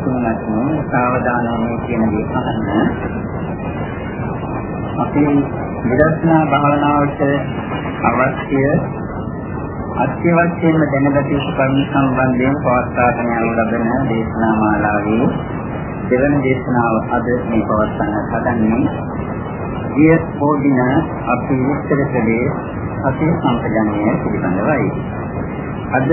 තුනක් සාවධානව කියන දේ අහන්න. අපි විදර්ශනා භාවනාවට අවශ්‍ය අත්‍යවශ්‍යම දැනගත යුතු කරුණු සම්බන්ධයෙන් පවත්වාගෙන යනු ලබන දේශනා මාලාවේ දෙවන දේශනාව අද මේ පවත්වන්න හදන්නේ ගිය පොදින අපි විස්තර කළේ සතිය සම්පජන්‍ය පිළිබඳවයි. අද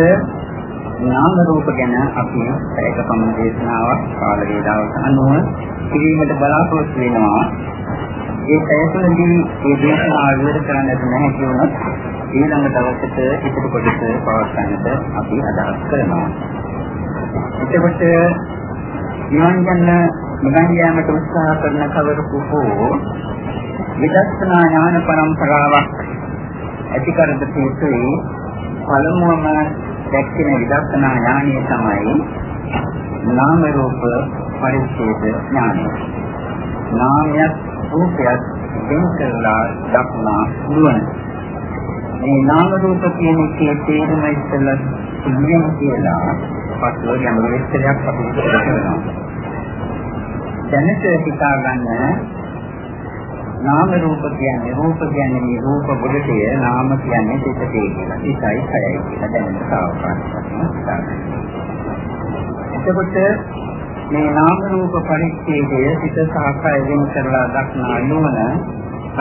නාම රූප ගැන අපි ඒක පමණ දේශනාවක් කාල වේලාවට අනුව කිරීමට බලාපොරොත්තු වෙනවා. ඒ පැයතුලදී මේ දේශනාව විවර කරන්නට නැහැ කියුණත් ඊළඟ දවසට ඉදිරි කොටස පවත්වන්නට අපි අදහස් කරනවා. එතකොට නිවන් යන නිවන් යාමට උත්සාහ කරන කවරෙකු හෝ විදර්ශනා ඥාන පරම්පරාවක් ඇති කරද තේසුයි පළමුවම දැක්කෙන විදර්ශනා ඥානය තමයි නාම රූප පරිච්ඡේද ඥානය. නාමයක් රූපයක් වෙන කරලා දක්නා නුවණ. මේ නාම රූප කියන එකේ තේරුම ඉස්සෙල්ලා සිහියෙන් කියලා පස්ව ගැඹුරු විස්තරයක් අපි කරනවා. දැනට හිතා ගන්න නාම රූප කියන්නේ රූප කියන්නේ මේ රූප බුද්ධය නාම කියන්නේ සිතේ කියලා. ඒකයි කයයි කියලා දැනෙන සාවකාශයක්. එතකොට මේ නාම රූප පරිච්ඡේදය සිත සාකය වෙන කරලා දක්නා නුවණ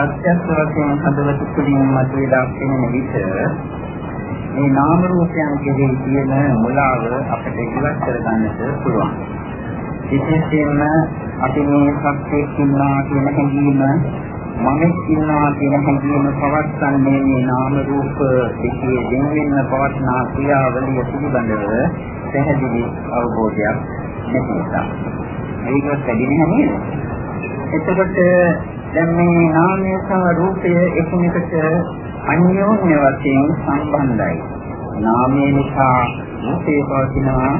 සත්‍යස් වශයෙන් හදවත තුළින් මතුවේ දක්වන විට මේ නාම රූපයන් කෙරෙහි තියෙන මුලාව අපිට ඉවත් කරගන්නට පුළුවන්. විශේෂයෙන්ම අපි මේ සත්‍යයක් ඉන්නවා කියන හැඟීම මම ඉන්නවා කියන හැඟීම පවත්න්නේ මේ නාම රූප දෙකේ දෙන්වෙන්න පවත්නා ක්‍රියාවලිය පිළිබඳව පැහැදිලි අවබෝධයක් නැති නිසා. ඒක වැඩි නේද? එතකොට දැන් මේ නාමය සහ රූපය එකිනෙකට අන්‍යෝන්‍ය වශයෙන් සම්බන්ධයි. නාමය නිසා රූපේ පවතිනවා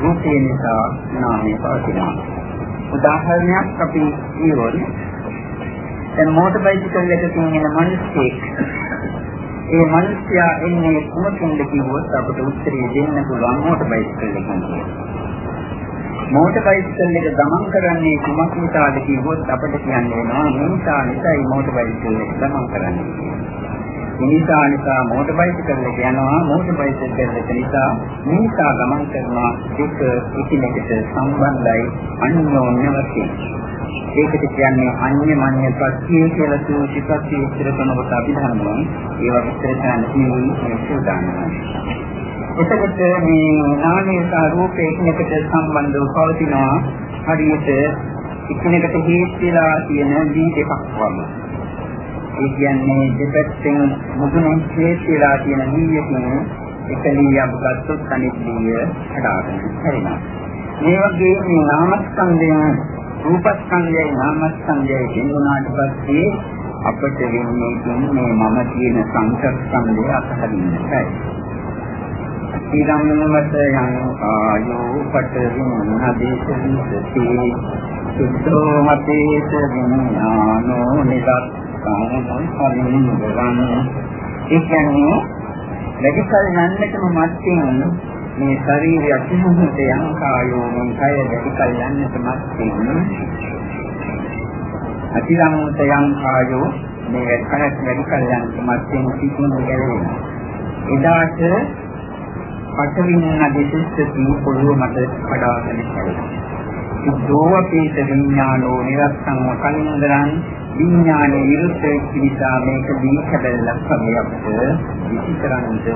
රූපේ නිසා නාමය පවතිනවා. උදාහරණයක් අපි කියවොත් දැන් මෝටර් බයිසිකල් එකකින් එන මිනිස්සෙක් ඒ මිනිසයා එන්නේ කුමකින්ද කිව්වොත් අපිට උත්තරය දෙන්න පුළුවන් මෝටර් බයිසිකල් එකකින්. මෝටර් බයිසිකල් එක ගමන් කරන්නේ කුමක් නිසාද කිව්වොත් අපිට කියන්න වෙනවා මේ නිසා නිසායි මෝටර් බයිසිකල් එක ගමන් කරන්නේ. නිසා නිසා මෝටර් බයිසිකල් එක යනවා මෝටර් බයිසිකල් එක නිසා නිසා ගමන් කරනවා දෙක එකිනෙකට සම්බන්ධයි අන්‍යෝන්‍ය වශයෙන්. ඒකට කියන්නේ අන්‍ය මන්‍ය ප්‍රත්‍ය කියලා සූචි ප්‍රත්‍ය ඉස්තර කරනකොට අපි දන්නවා ඒවා විස්තර කරන්න තියෙන්නේ මේ සූදානම. එතකොට මේ නාමය සහ රූපය එකිනෙකට සම්බන්ධව පවතිනවා හරියට එකිනෙකට හේත් වෙලා තියෙන දී දෙකක් වගේ. ඒ කියන්නේ දෙපැත්තෙන් මුදුනේ හේත් වෙලා තියෙන දීයකින් එක දීයක් ගත්තොත් අනිත් දීය හදාගන්න හැරෙනවා. මේ වගේ මේ නාමස්කන්ධයන් රූපස්කන්ධයයි නාමස්කන්ධයයි දෙන්නාට පස්සේ අපට වෙන්නේ මේ මම කියන සංකප්පස්කන්ධය අතහරින්නයි. ඊළඟට යන ආයෝ පටවින් හදේශිසති සුද්ධෝ මතේස විඥානෝ නිරත්තං පරිනිවන් ඒ කියන්නේ වැඩිකල් යන්නටම මැත්තේ මේ ශරීරය අතිමුහුත යන කායෝ මේ කය වැඩිකල් යන්නට මැත්තේ අතිරමුත යන කායෝ මේ කය වැඩිකල් යන්නට මැත්තේ සිටින ගැලවෙනවා එදාට පඨවින්න දෙසිස්සති පොළොව මත කඩාගෙන හැරෙනවා. සුද්ධෝපේත විඥානෝ නිරස්සං කලින්දරන් විඥානයේ විරුද්ධ වෙච්ච නිසා මේක දීකබලක් වගේ අපිට විචිතරන්ද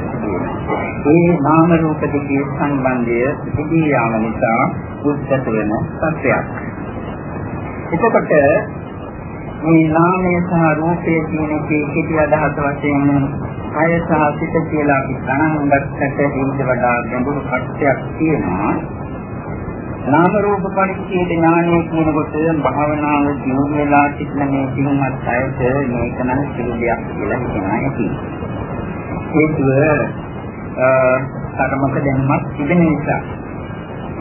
ඒ නාම රූප දෙකේ සම්බන්ධය සිදී යාම නිසා උද්ගත වෙන සත්‍යයක්. එතකොට මේ නාමය සහ රූපය කියන එකේ කෙටි අදහස වශයෙන් කය සහ සිත කියලා අපි ගණන් ගන්නට ඊට වඩා ගැඹුරු කටයක් තියෙනවා. නාම රූප පරිච්ඡේද ඥානය කියනකොට භාවනාව දියුණු වෙලා සිටින මේ සිංහත් අයට මේක නම් සිළු දෙයක් කියලා හිතනවා ඇති. හේතුව තරමක දැනුමක් තිබෙන නිසා.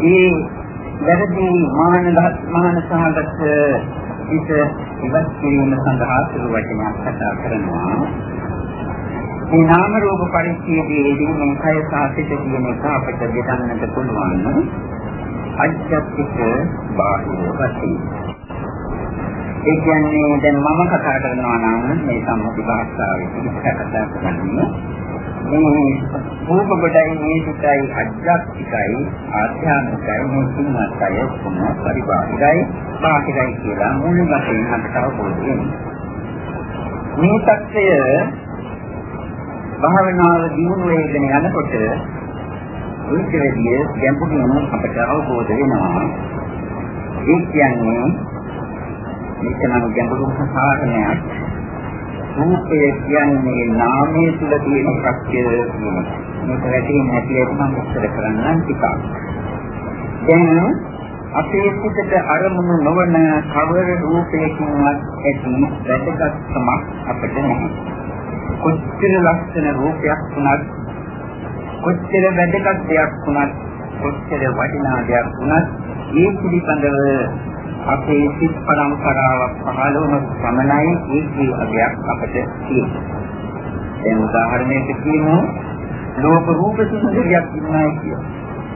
ඒ වැරදි මාන මාන සහගත ඉත ඉවත් කිරීම සඳහා සුළු වචනයක් කතා කරනවා. මේ නාම රූප පරිච්ඡේදයේදී මේ කය සාසිත කියන එක අපිට දෙන්නට පුළුවන්. අධ්‍යාත්මික බාහිර වශයෙන්. ඒ කියන්නේ දැන් මම කතා කරනවා නම් මේ සම්මුති භාෂාවේ කතා කරන්නේ මේ රූප කොටයි මේ සිතයි අධ්‍යාත්මිකයි ආධ්‍යාත්මිකයි මේ සින්නතය කොම පරිබාහිරයි බාහිරයි කියලා මුලින් වශයෙන් අපට අවබෝධ වෙනවා. මේ தත්ය භාවනාව දියුණු වෙගෙන යනකොට ඒකෙදී ගැඹුරින් අපට අවබෝධ වෙනවා. ඒ කියන්නේ මේකනම් ගැඹුරු සාධනයක්. රූපය කියන්නේ නාමයේ තුල තියෙන එකක් කියලා මේක වැටෙන්නේ නැති එක මම විස්තර කරන්නම් ටිකක්. දැන් අපේ සිතට අරමුණු නොවන කවර රූපයකින්වත් ඇති වැදගත්කමක් අපිට නැහැ. කොච්චර ලස්සන රූපයක් වුණත් කොච්චර වැදගත් දෙයක් වුණත් කොච්චර වටිනා දෙයක් වුණත් ඒ පිළිබඳව අපේ සිත් පරම්පරාවක් පහළ වුණ සමනයි ඒකේ අගයක් අපිට තියෙනවා. දැන් උදාහරණයකට කියමු ලෝක රූප සුන්දරියක් ඉන්නවා කියලා.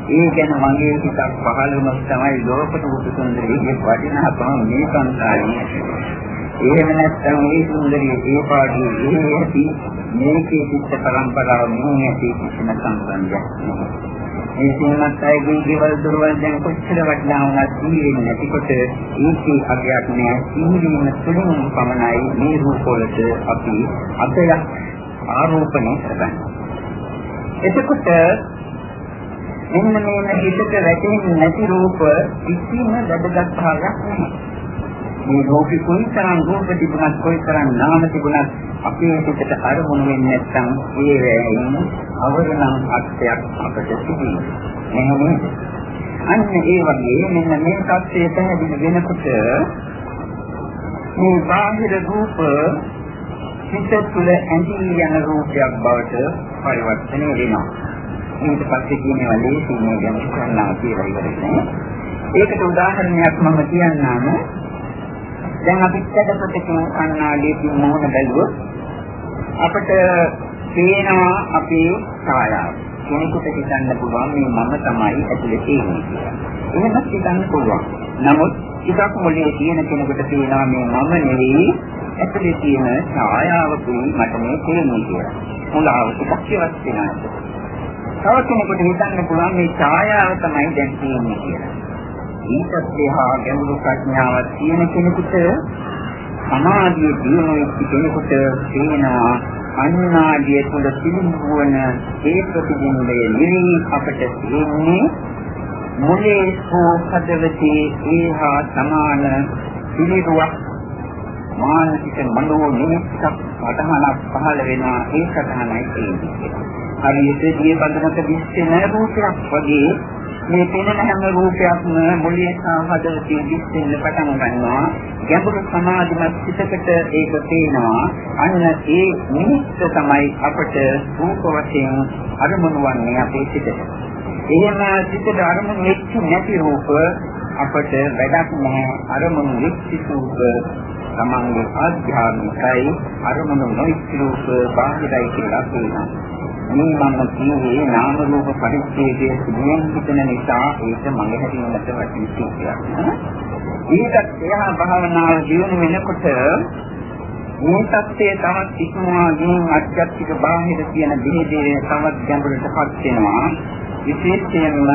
ඒ ගැන මගේ හිතක් පහළ වුණොත් තමයි ලෝක රූප සුන්දරියේ වටිනාකම මේ සංසාරේ. එහෙම නැත්නම් මේ සුන්දරිය ඒ පාඩියේ ඒ ඇති මේකේ චිත්ත පරම්පරාව මේ ඇති කිසිම සම්බන්ධයක් නැහැ. මේ සිනමත් අයගේ දේවල් දොරවල් දැන් කොච්චර වටිනා වුණත් සීලෙන්නේ නැතිකොට ඒකේ අගයක් නෑ සීලීම තුළින් පමණයි මේ රූපවලට අපි අතයක් ආරෝපණය කරගන්නේ. එතකොට මෙන්න මේ හිතට වැටෙන්නේ නැති රූප කිසිම වැදගත් භාගයක් නැහැ. මේ රූපේ කොයිතරම් රූප තිබුණත් කොයිතරම් නාම තිබුණත් අපේ හිතට අරමුණු වෙන්නේ නැත්නම් ඒ වේයින් අවරණම් අත්‍යයක් අපට තිබෙනවා. එහෙනම් අන්න ඒ වගේ මෙන්න මේ தත්ත්වය පැහැදිලි වෙනකොට මේ බාහිර රූප හිත තුළ ඇඳී යන රූපයක් බවට පරිවර්තනය වෙනවා. ඊට පස්සේ කියනවා ලේසියෙන් ගැන කරනවා කියලා ඉවරයි. ඒකට උදාහරණයක් මම කියන්නම්. දැන් අපි කඩපතකින් කන්නාඩියකින් මොහොන බැලුවොත් අපිට පේනවා අපේ ඡායාව. කෙනෙකුට හිතන්න පුළුවන් මේ මම තමයි ඇතුලේ තියෙන්නේ කියලා. එහෙමත් හිතන්න පුළුවන්. නමුත් ටිකක් මොලේ තියෙන කෙනෙකුට පේනවා මේ මම නෙවෙයි ඇතුලේ තියෙන ඡායාවකුයි මට මේ තේරෙන්නේ කියලා. මුලාව ටිකක් ඉවත් වෙනවා. තව කෙනෙකුට හිතන්න පුළුවන් මේ ඡායාව තමයි දැන් තියෙන්නේ කියලා. ඊටත් එහා ගැඹුරු ප්‍රඥාවක් තියෙන කෙනෙකුට සමාධිය දිනු වෙච්ච කෙනෙකුට තේනවා අන්නාදිය තුළ පිළිඹුවන ඒ ප්‍රතිබිම්බය නිවි අපට තියෙන්නේ මුලේ හෝ හදවතේ ඒහා සමාන පිළිරුවක් මානසික මනෝ නිමිත්තක් වටහනක් පහළ වෙනා ඒ සතහනයි තියෙන්නේ. හරියට දිය බඳනක දිස්සෙන රූපයක් වගේ මේ පෙනෙන හැම රූපයක්ම මුලිය සාහදවතිය දිස්සෙන්න පටන් ගන්නවා. ගැඹුරු සමාධිමත් සිතකට ඒක පේනවා. අන්න ඒ නිමිත්ත තමයි අපට රූප වශයෙන් අරමුණු වන්නේ අපේ සිතට. එහෙම සිතට අරමුණු වෙච්ච නැති රූප අපට වැඩක් නැහැ. අරමුණු වෙච්ච රූප තමන්ගේ ආධ්‍යාත්මිකයි. අරමුණු නොවිච්ච රූප බාහිරයි කියලා කියනවා මේ මම කියන්නේ නාම රූප පරිච්ඡේදයේ සිදුවෙන හිතන නිසා ඒක මගේ හැටියට වටින සිද්ධියක්. ඊටත් එහා භාවනාව දියුණු වෙනකොට මේ தත්ත්වය තවත් ඉක්මවා ගින් අධ්‍යාත්මික බාහිර කියන දෙහිදී තවත් ගැඹුරටපත් වෙනවා. විශේෂයෙන්ම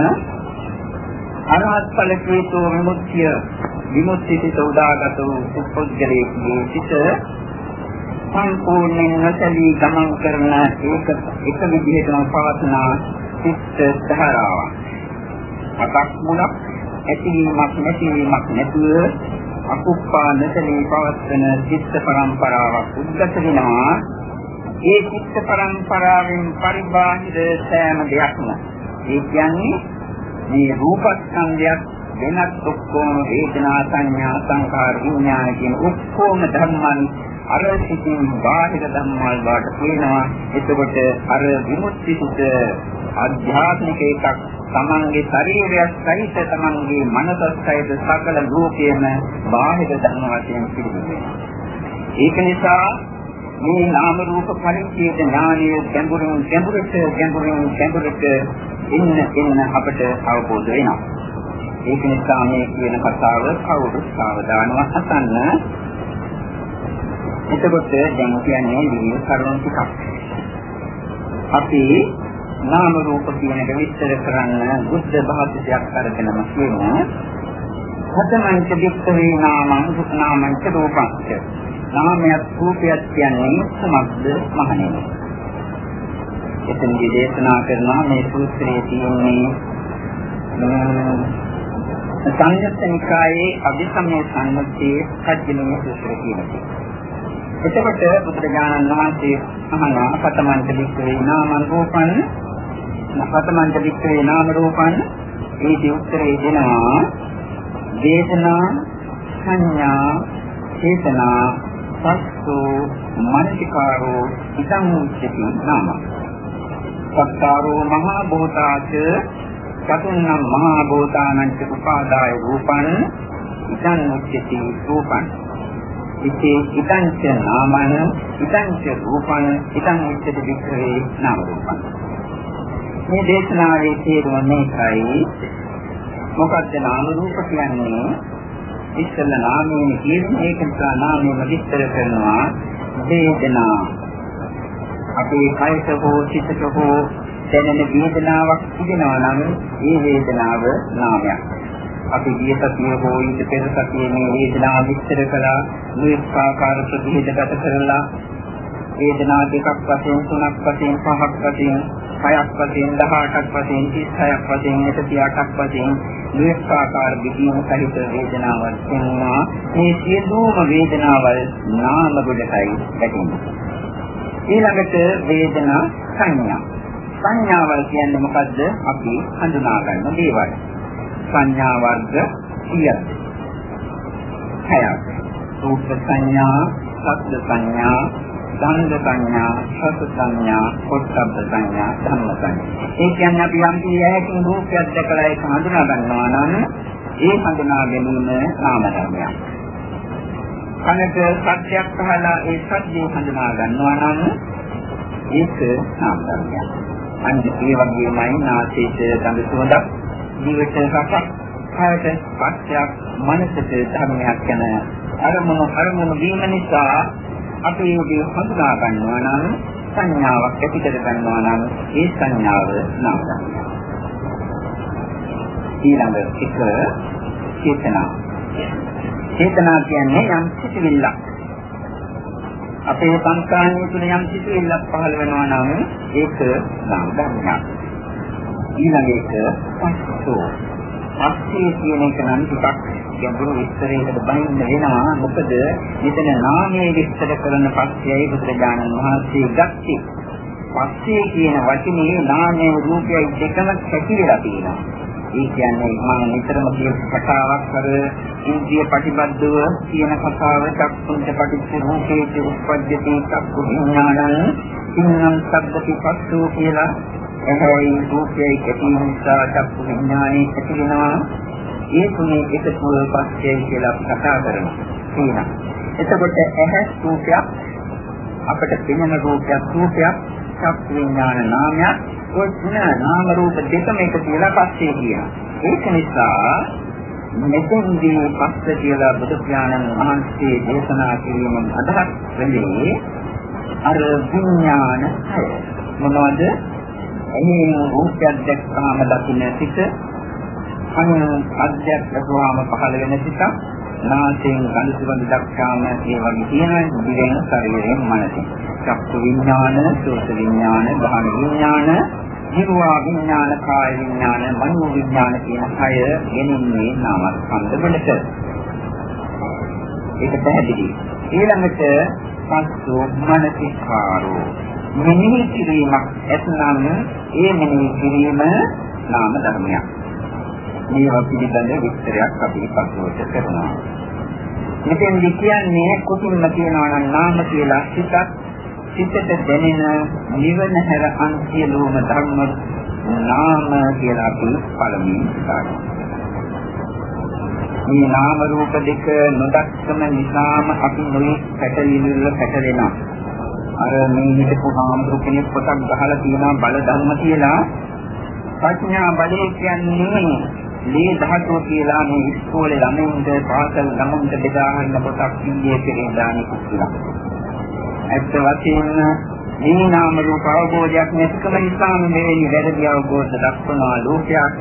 අරහත් ඵල කීතෝ විමුක්තිය විමුක්තියට උදාගත වූ පුද්ගලයේ සිට සම්පූර්ණයෙන් නැසලී ගමන් කරන ඒක එක විදිහටම පවත්න චිත්ත ධාරාවක්. අතක් මුලක් ඇතිවීමක් නැතිවීමක් නැතුව අකුප්පා නැසලී පවත්වන චිත්ත පරම්පරාවක් උද්ගත වෙනවා. ඒ චිත්ත පරම්පරාවෙන් පරිබාහිර සෑම දෙයක්ම ඒ කියන්නේ මේ රූපස්කන්ධයක් වෙනත් ඔක්කොම වේදනා සංඥා සංකාර විඥාන කියන ඔක්කොම ධර්මයන් අර සිතින් බාහිර ධම්මවල වාට පේනවා එතකොට අර විමුක්ති සුත ආධ්‍යාත්මික එකක් තමන්ගේ ශරීරය සහිත තමන්ගේ මනස සහිත සකල රූපයම බාහිර ධර්ම වශයෙන් පිළිගන්නවා ඒක නිසා මේ නාම රූප පරිච්ඡේද ඥානය ගැඹුරින් ගැඹුරට ගැඹුරින් ගැඹුරට ඉන්න ඉන්න අපට අවබෝධ වෙනවා ඒක නිසා මේ කියන කතාව කවුරුත් සාවධානව අසන්න. එතකොට දැන් කියන්නේ විවිධ කරුණු ටිකක්. අපි නාම රූප කියන එක විස්තර කරන්න බුද්ධ භාෂිතයක් අරගෙනම කියමු. හතමංච වික්ඛවේ නාමං නාමංච රූපංච. නාමයක් රූපයක් කියන්නේ කුමක්ද මහණෙනි? එතනදී දේශනා කරනවා මේ සූත්‍රයේ තියෙන්නේ සංයුත්ත නිකායේ අභිසමය සම්මුතියේ සත්‍යනම සූත්‍රය කියනවා. එතකොට බුදුරජාණන් වහන්සේ අහනවා පතමන්ත වික්‍රේ නාම රූපං. පතමන්ත වික්‍රේ නාම රූපං. මේ උත්තරේ දෙනවා. දේශනා සංඥා චේතනා සත්තු මනසිකාරෝ ඉදං උච්චති නාම. සත්තාරෝ මහා භූතාච චතුන්නම් මහා භූතානං ච උපාදාය රූපං. ඉදං උච්චති රූපං. ඉතේ ඉදං ච නාමං ඉදං ච රූපං ඉදං උච්චති වික්‍රේ නාම රූපං මේ දේශනාවේ තේරුම මේකයි. මොකද්ද නාම රූප කියන්නේ? ඉස්සෙල්ල නාමයෙන් කියන්නේ ඒක නිසා නාමයෙන් විස්තර කරනවා. වේදනා. අපේ කයක හෝ සිතක හෝ දැනෙන වේදනාවක් තිබෙනවා නම් ඒ වේදනාව නාමයක්. අපි ගිය සතියේ හෝ ඊට පෙර සතියේ මේ වේදනාව විස්තර කළා මේ ආකාර ප්‍රතිහෙදගත කරලා වේදනා දෙකක් වශයෙන් තුනක් වශයෙන් පහක් වශයෙන් හයක් වශයෙන් 18ක් වශයෙන් 36ක් වශයෙන් 138ක් වශයෙන් මේ ආකාර විදීම සහිත වේදනාවක් වෙනවා මේ සියලුම වේදනාවල් නාම කොටයි වැටෙන්නේ ඊළඟට වේදනා සංඥා සංඥාවල් කියන්නේ මොකද්ද? අපි හඳුනා ගන්න දේවල්. සංඥා වර්ග 10ක්. හයක්. රූප සංඥා, ශබ්ද සංඥා, ගන්ධ සංඥා, රස සංඥා, පොට්ටබ්බ සංඥා, ධම්ම සංඥා. ඒ කියන්නේ අපි යම් කීයකින් රූපයක් දැකලා ඒක හඳුනා ගන්නවා නම් ඒ හඳුනා ගැනීම නාම ධර්මයක්. කනට සත්‍යයක් අහලා ඒ සත්‍යය හඳුනා ගන්නවා නම් ඒක නාම ධර්මයක්. අන්න ඒ වගේමයි නාසයට ගඳ සුවඳක්, දිවට රසක්, කායට ස්පර්ශයක්, මනසට ධර්මයක් යන අරමුණු අරමුණු වීම නිසා අපි මේ හඳුනා ගන්නවා නම් සංඥාවක් ඇති කර ගන්නවා නම් ඒ සංඥාව නාම ධර්මයක්. ඊළඟ එක චේතනා. චේතනා කියන්නේ යම් සිතිවිල්ලක්. අපේ සංස්කාරය තුළ යම් සිතුවිල්ලක් පහළ වෙනවා නම් ඒක නාම ධර්මයක්. ඊළඟ එක පස්සෝ. පස්සේ කියන එක නම් ටිකක් ගැඹුරු විස්තරයකට බහින්න වෙනවා. මොකද මෙතන නාමයේ විස්තර කරන පස්සේයි බුදුරජාණන් වහන්සේ ගත්තේ. පස්සේ කියන වචනේ නාමයේ රූපයයි දෙකම පැතිරලා තියෙනවා. ඒ කියන්නේ මම නිතරම කියපු කතාවක් අර ඉන්ද්‍රිය ප්‍රතිබද්ධව කියන කතාව චක්කුංච පටිච්ච රූපේච උප්පජ්ජති චක්කු විඥානං ඉන්නම් සබ්බති පස්සෝ කියලා එහොයි රූපයේ කැටීම නිසා චක්කු විඥානේ ඇති වෙනවා ඒ තුනේ එකතුව පස්සේ කියලා කතා කරනවා කියනවා එතකොට ඇහැ රූපයක් අපිට පෙනෙන රූපයක් රූපයක් චක්කු විඥාන නාමයක් ඔය තුන නාම රූප දෙකම එක කියලා පස්සේ කියනවා. ඒක නිසා මෙතෙන්දී පස්ස කියලා බුදු පියාණන් වහන්සේ දේශනා කිරීමෙන් අදහස් වෙන්නේ අර විඥාන හය. මොනවද? එහේ රූපයක් දැක්කම දකින්න සිට අනු අධ්‍යක් ලැබුවාම පහළ වෙන සිට නාසයෙන් ගඳ සුවඳ දක්වාම ඒ වගේ තියෙන දිවෙන ශරීරයෙන් මනසින් චක්කු විඥාන, සෝත විඥාන, ධාන විඥාන, ජීවා විඥාන, කාය විඥාන, මනෝ විඥාන කියන හය ගෙනින්නේ නාමස්කන්ධ වලට. ඒක පැහැදිලි. ඊළඟට පස්සෝ මනසිකාරෝ මෙනෙහි කිරීමක් ඇතනම් ඒ මෙනෙහි කිරීම නාම ධර්මයක්. මේවා පිළිබඳ විස්තරයක් අපි පසුවට කරනවා. මෙතෙන්දි කියන්නේ කුතුම්ම කියනවා නම් නාම කියලා සිතක් සිතට දැනෙන නිවන හැර අන් සියලුම ධර්ම නාම කියලා අපි පළමුවෙන් හිතනවා. මේ නාම රූප දෙක නොදක්කම නිසාම අපි නොයේ පැටලිල්ල පැටලෙනවා. අර මේ හිතපු හාමුදුරු කෙනෙක් පොතක් ගහලා තියෙනවා බල ධර්ම කියලා. ප්‍රඥා බලය කියන්නේ මේ ධාතුව කියලා මේ ඉස්කෝලේ ළමුන්ට පාසල් ළමුන්ට බෙදා ගන්න පොතක් ඉන්නේ කියලා දාන්නේ කියලා. ඇත්ත වශයෙන්ම මේ නාම රූප අවබෝධයක් නැතිකම නිසාම මෙවැනි වැරදි අවබෝධ දක්වනා ලෝකයක්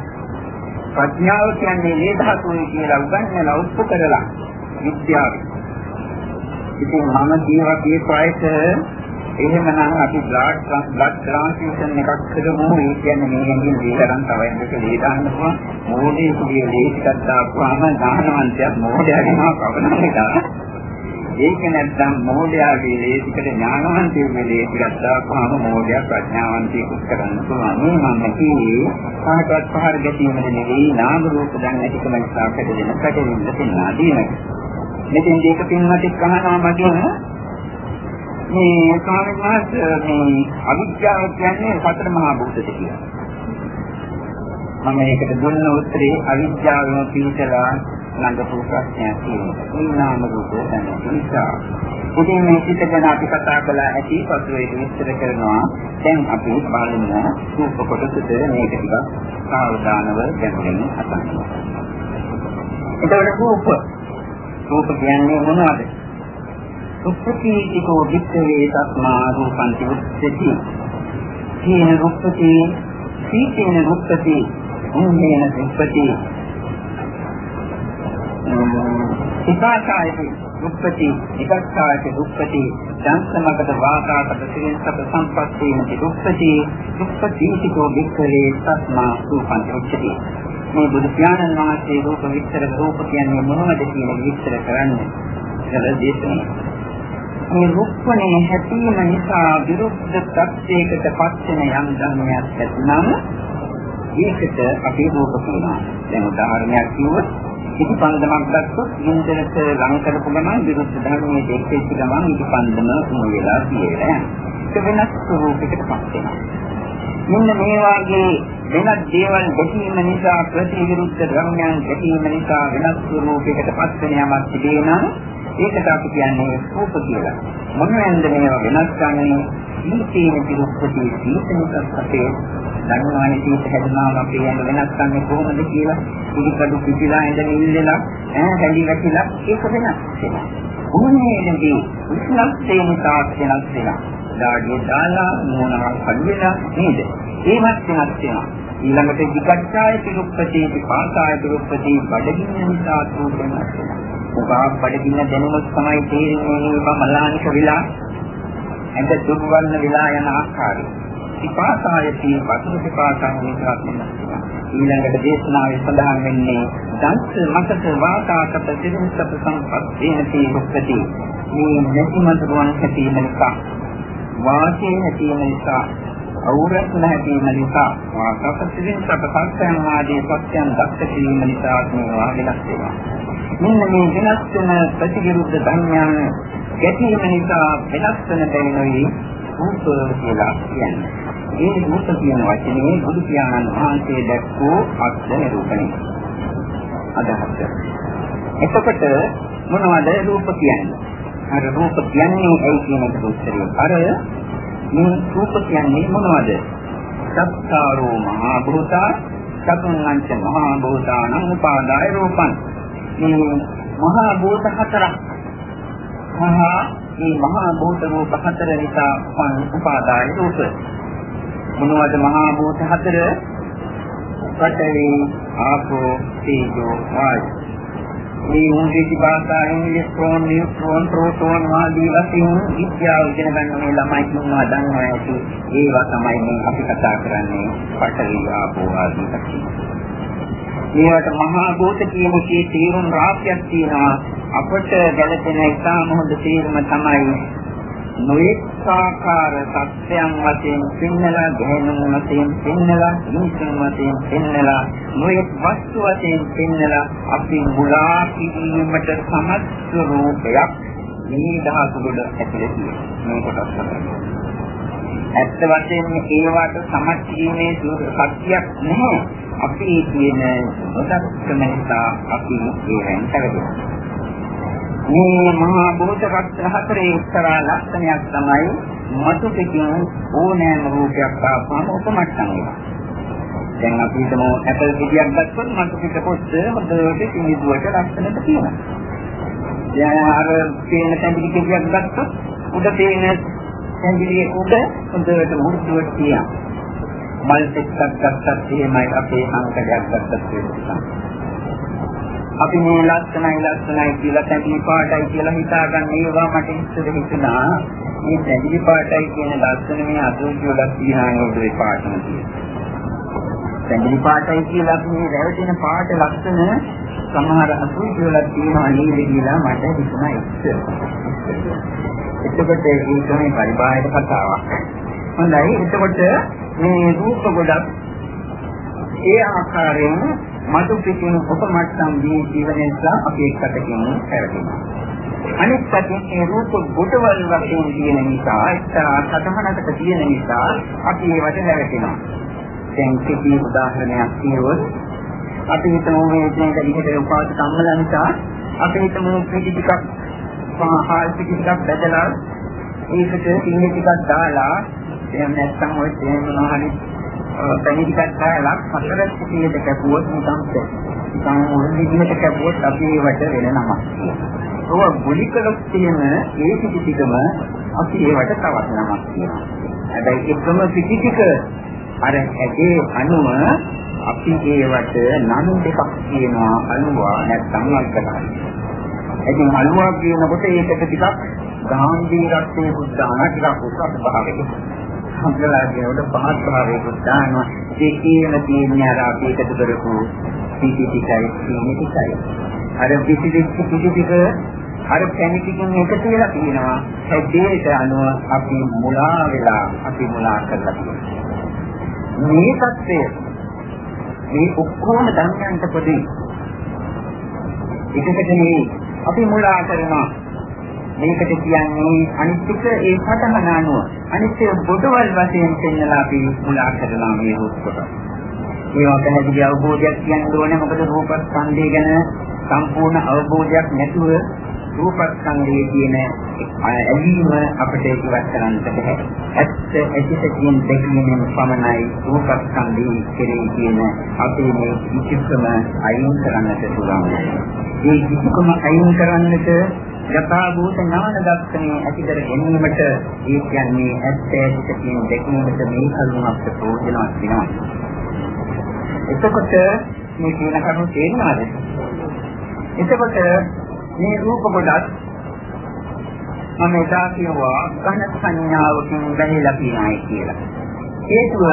ප්‍රඥාව කියන්නේ මේ ධාතුවේ කියලා උගන්වලා ඔප්පු කරලා විද්‍යාව. ඉතින් මම කියවා කියපු අයට එහෙමනම් අපි බ්ලඩ් බ්ලඩ් ට්‍රාන්ස්ෆියුෂන් එකක් කරමු. ඒ කියන්නේ මේ හැංගින් දීතරන් තව එන්නක දී දාන්න පුළුවන්. මොහොතේ කුඩිය ලේ ටිකක් දාපුවාම ඥානවන්තයෙක් මොහොතේම පවනන එක. ඒක නැත්නම් මොහොතයාගේ ලේ ටිකට ඥානවන්තයෙකුගේ ලේ ටිකක් දාපුවාම මොහොතයා ප්‍රඥාවන්තයෙකුට කරන්න පුළුවන්. මේ මම කියේ කාටවත් පහර ගැටීමද නෙවෙයි නාම රූප දැන් නැතිකම නිසා කඩෙන කඩෙන්න තියෙනවා දිනක. මෙතෙන් දෙක පින්වත්ෙක් අහනවා මගෙන් මේ ස්වාමීන් වහන්සේ මේ අවිද්‍යාව කියන්නේ සතර මහා භූතද කියලා. මම ඒකට දුන්න උත්තරේ අවිද්‍යාවම පිළිතලා ළඟපු ප්‍රශ්නයක් තියෙනවා. මේ නාම රූප දැනෙන නිසා. ඉතින් මේ පිට ගැන අපි කතා කළා ඇති පසු ඒක විස්තර කරනවා. දැන් අපි බලමු රූප කොටසට මේක ටිකක් සාවධානව දැනගෙන අසන්න. එතකොට රූප රූප කියන්නේ මොනවද? උප්පතිකෝ වික්ඛවේ තස්මා රූපන්ති උච්චති. තීන රූපති සීතේන රූපති උන්නේන රූපති ඉපාකායති රූපති ඉපස්සායති රූපති සංසමකට වාකාකට සිරින්සප සම්පත්තේන රූපති රූපතිකෝ වික්ඛවේ තස්මා රූපන්ති උච්චති. මේ බුදු පියාණන් වහන්සේ රූප විස්තර රූප කියන්නේ මොනවද කියන විස්තර කරන්නේ. ඒක දේශනා මේ රුක්මනේ හැපීම නිසා විරුද්ධ ප්‍රත්‍යයකට පස්සෙන යම් ධර්මයක් ඇතිනම් ඒකට අපි රූප කියනවා. දැන් උදාහරණයක් කිව්වොත් ඉති පන්දමක් ගත්තොත් ඉන්ද්‍රට ලං කරපු ගමන් විරුද්ධ ධර්මයේ දෙකෙච්ච ගමන් ඉති පන්දම මුල වෙලා කියලා. ඒක වෙනස් ස්වරූපයකට පත් වෙනවා. මෙන්න මේ වාගේ වෙනත් දේවල් දැකීම නිසා ප්‍රතිවිරුද්ධ ධර්මයන් දැකීම නිසා වෙනස් ස්වරූපයකට පත් වෙන යමක් තිබෙනවා ඒකට අපි කියන්නේ රූප කියලා. මොනවෙන්ද මේවා වෙනස් ගන්නේ? සීතේන පිරුප්පති සීතනකත් අපේ ධර්මවාණී සීත හැදෙනවා අපි යන වෙනස් ගන්නේ කොහොමද කියලා පිළිකඩු පිටිලා ඉඳන් ඉල්ලලා ඈ හැලි වැටිලා ඒක වෙනස් වෙනවා. මොනේදී උෂ්ණත්වයේ නිසා වෙනස් වෙනවා. ඩාඩිය දාලා මොනවා හදිලා නේද? ඒවත් වෙනස් වෙනවා. ඊළඟට විකච්ඡාය පිරුප්පති පාසාය පිරුප්පති බඩගින්න නිසා තුන වෙනස් වෙනවා. උගාක් බඩගින්න දැනුමක් තමයි තේරෙන්නේ මේ මලානික විලා ඇඟ දුර්වන්න විලා යන ආකාරය. විපාසායති වතුර විපාසයන් විතරක් නෙවෙයි. ඊළඟට දේශනාවේ සඳහන් වෙන්නේ දන්ස මතක වාකාක ප්‍රතිවිසප සම්පත්තේනති මුක්ති. මේ නැතිමතුරුවන් හැටීම නිසා වාසේ හැටීම නිසා අවුරක් නැතිවීම නිසා වාකාක ප්‍රතිවිසප සංස්යන් ආදී සත්‍යයන් දක්ෂ කිරීම නිසා මේවා වෙනස් වෙනවා. මෙන්න මේ වෙනස් වෙන ප්‍රතිවිරුද්ධ ධර්මයන් ගැටීම නිසා වෙනස් වෙන දෙන්නේ රූප කියලා කියන්නේ. මේ රූප කියන වචනේ බුදු පියාණන් වහන්සේ දැක්වූ අර්ථ නිරූපණය. අදහස. එතකොට මොනවද රූප කියන්නේ? අර රූප කියන්නේ ඇයි කියන එකට උත්තරය. අර මේ රූප කියන්නේ මොනවද? සත්තාරෝ මහා භූතා චතුංගංච මහා භූතානං උපාදාය රූපං. මේ මහා භූත හතරක්. මහා මේ මහා භූත රූප හතර නිසා උපාදාය රූප. මොනවද මහා භූත හතර? පඨවි ආපෝ තේජෝ වායු. මේ උන්දේසි භාෂාවෙන් ඉලෙක්ට්‍රෝන නියුට්‍රෝන ප්‍රෝටෝන ආදී වශයෙන් විද්‍යාව ඉගෙන ගන්න මේ ළමයි කියනවා දන්නවා ඇති. ඒවා තමයි මේ අපි කතා කරන්නේ පඨවි ආපෝ ආදී වශයෙන්. මේවට මහා භූත කියන කී තීරුම් රාශියක් තියෙනවා. අපට ගැලපෙන ඉතාම හොඳ තීරම තමයි නොඑකාකාර සත්‍යයන් වශයෙන් පින්නලා ගැහෙනුම් වශයෙන් පින්නලා නිසං වශයෙන් පින්නලා නොඑක් වස්තු වශයෙන් පින්නලා අපි මුලා කිරීමට සමත් රූපයක් මේ ධාතු වල ඇතුළේ තියෙනවා. මේ කොටස් තමයි ඇත්ත වශයෙන්ම ඒවට සමත් කිරීමේ ශක්තියක් නැහැ. අපි කියන නොදක්කම නිසා අපි ඒවෙන් කරගන්නවා. මේ මහා භූත රත්න හතරේ එක්තරා ලක්ෂණයක් තමයි මතු පිටින් ඕනෑම රූපයක් ආපම උපමට්ටම් වෙනවා. දැන් අපි හිතමු ඇපල් ගෙඩියක් ගත්තොත් මට පිට පොස්ත හොඳට පිළිදුවට ලස්සනට තියෙනවා. දැන් අර පේන තැඹිලි ගෙඩියක් ගත්තොත් උඩ පේන තැඹිලි උඩ හොඳට මුරුදුවට තියෙනවා. මල් ටිකක් ගත්තත් එහෙමයි අපේ සංකල්පයක් ගත්තත් වෙනවා. අපි මේ ලස්සනයි ලස්සනයි කියලා තැඹිලි පාටයි කියලා හිතාගන්න ඒවා මට ඉස්සර හිතුණා. මේ තැඹිලි පාටයි කියන ලස්සන මේ අදෝෂ වල තියෙනා නේද ඒ පාටම තියෙන්නේ තැඹිලි පාටයි කියලා අපි මේ රැවටෙන පාට ලස්සන සමහර අදෝෂ වල තියෙනවා නේද කියලා මට හිතුණා ඉස්සර එතකොට ඒ තමයි පරිබාහිර කතාවක්. හොඳයි. එතකොට මේ රූප ගොඩක් ඒ ආකාරයෙන් මතු පිටින් උපමට්ටම් දී ජීවනයේලා අපි එක්කටකින් පැවතෙනවා. අනිත් පැත්තෙන් ඒ රූප ගොඩවල් වශයෙන් තියෙන නිසා එක්තරා සතහනකට තියෙන නිසා අපි ඒවට හැරෙනවා. දැන් කිසි උදාහරණයක් කියවොත් අපි හිතමු මේ මේක විදිහට උපාද සම්මල නිසා අපි හිතමු පිටි ටිකක් පහල් පිටි ටිකක් බෙදලා ඒකට ඉන්නේ ටිකක් දාලා එහෙම නැත්නම් ඔය තේම මොනවාරි පැණි ටිකක් දාලා හතර සිටියට කැපුවොත් නිකන් නිකන් මොන විදිහට කැපුවොත් අපි ඒවට වෙන නමක්. ඔය ගුලිකලක් තියෙන ඒ පිටි ටිකම අපි ඒවට තවත් නමක් කියනවා. හැබැයි එකම පිටි ටික අර ඇගේ අණුව අපි ඒවට නම් දෙකක් කියනවා අණුවා නැත්නම් වර්ගකරන. ඉතින් අණුවා කියනකොට ඒකට ටිකක් ගාම්භීරත්වයේ උදාන ටිකක් උසස් භාවයක හම්බලා කියනකොට පහත් භාවයකට දානවා. ඒ කියන තියෙන අර අපි එකතු කරපු පිටි ටිකයි සීනි ටිකයි. අර පිටි ටික පිටි ටික අර පැණි ටිකෙන් එකතු වෙලා තියෙනවා හැදේට අනුව අපි මුලා වෙලා අපි මුලා කරලා තියෙනවා. මේ தත්ත්වය මේ ඔක්කොම ධර්මයන්ට පොදි. එකකට මේ අපි මුලා කරනවා. මේකට කියන්නේ අනිත්‍යක ඒ සතහන අනුව අනිත්‍ය බොඩවල් වශයෙන් පෙන්නලා අපි මුලා කරනවා මේ රූප කොට. ඒවා පැහැදිලි අවබෝධයක් කියන්න ඕනේ මොකද රූපස්කන්ධය ගැන සම්පූර්ණ අවබෝධයක් නැතුව රූපස්කන්ධයේ තියෙන ඇලීම අපිට ඉවත් කරන්නට බැහැ. ඇත්ත ඇතිත කියන දෙකීමෙන් පමණයි රූපස්කන්ධයේ කෙරෙහි තියෙන අපේ මේ විචිත්‍රම අයින් කරන්නට පුළුවන්. මේ විචිත්‍රම අයින් කරන්නට යථා භූත ඥාන දර්ශනය ඇති කර ගැනීමට ඒ කියන්නේ ඇත්ත ඇතිත කියන දෙකීමට මේ කරුණක් ප්‍රයෝජනවත් වෙනවා. එතකොට මේ කියන කරුණු තේරෙනවද? එතකොට මේ රූප කොටස් මම එදා කියුවා ඝන සංඥාවකින් බැහැලා කියනයි කියලා. හේතුව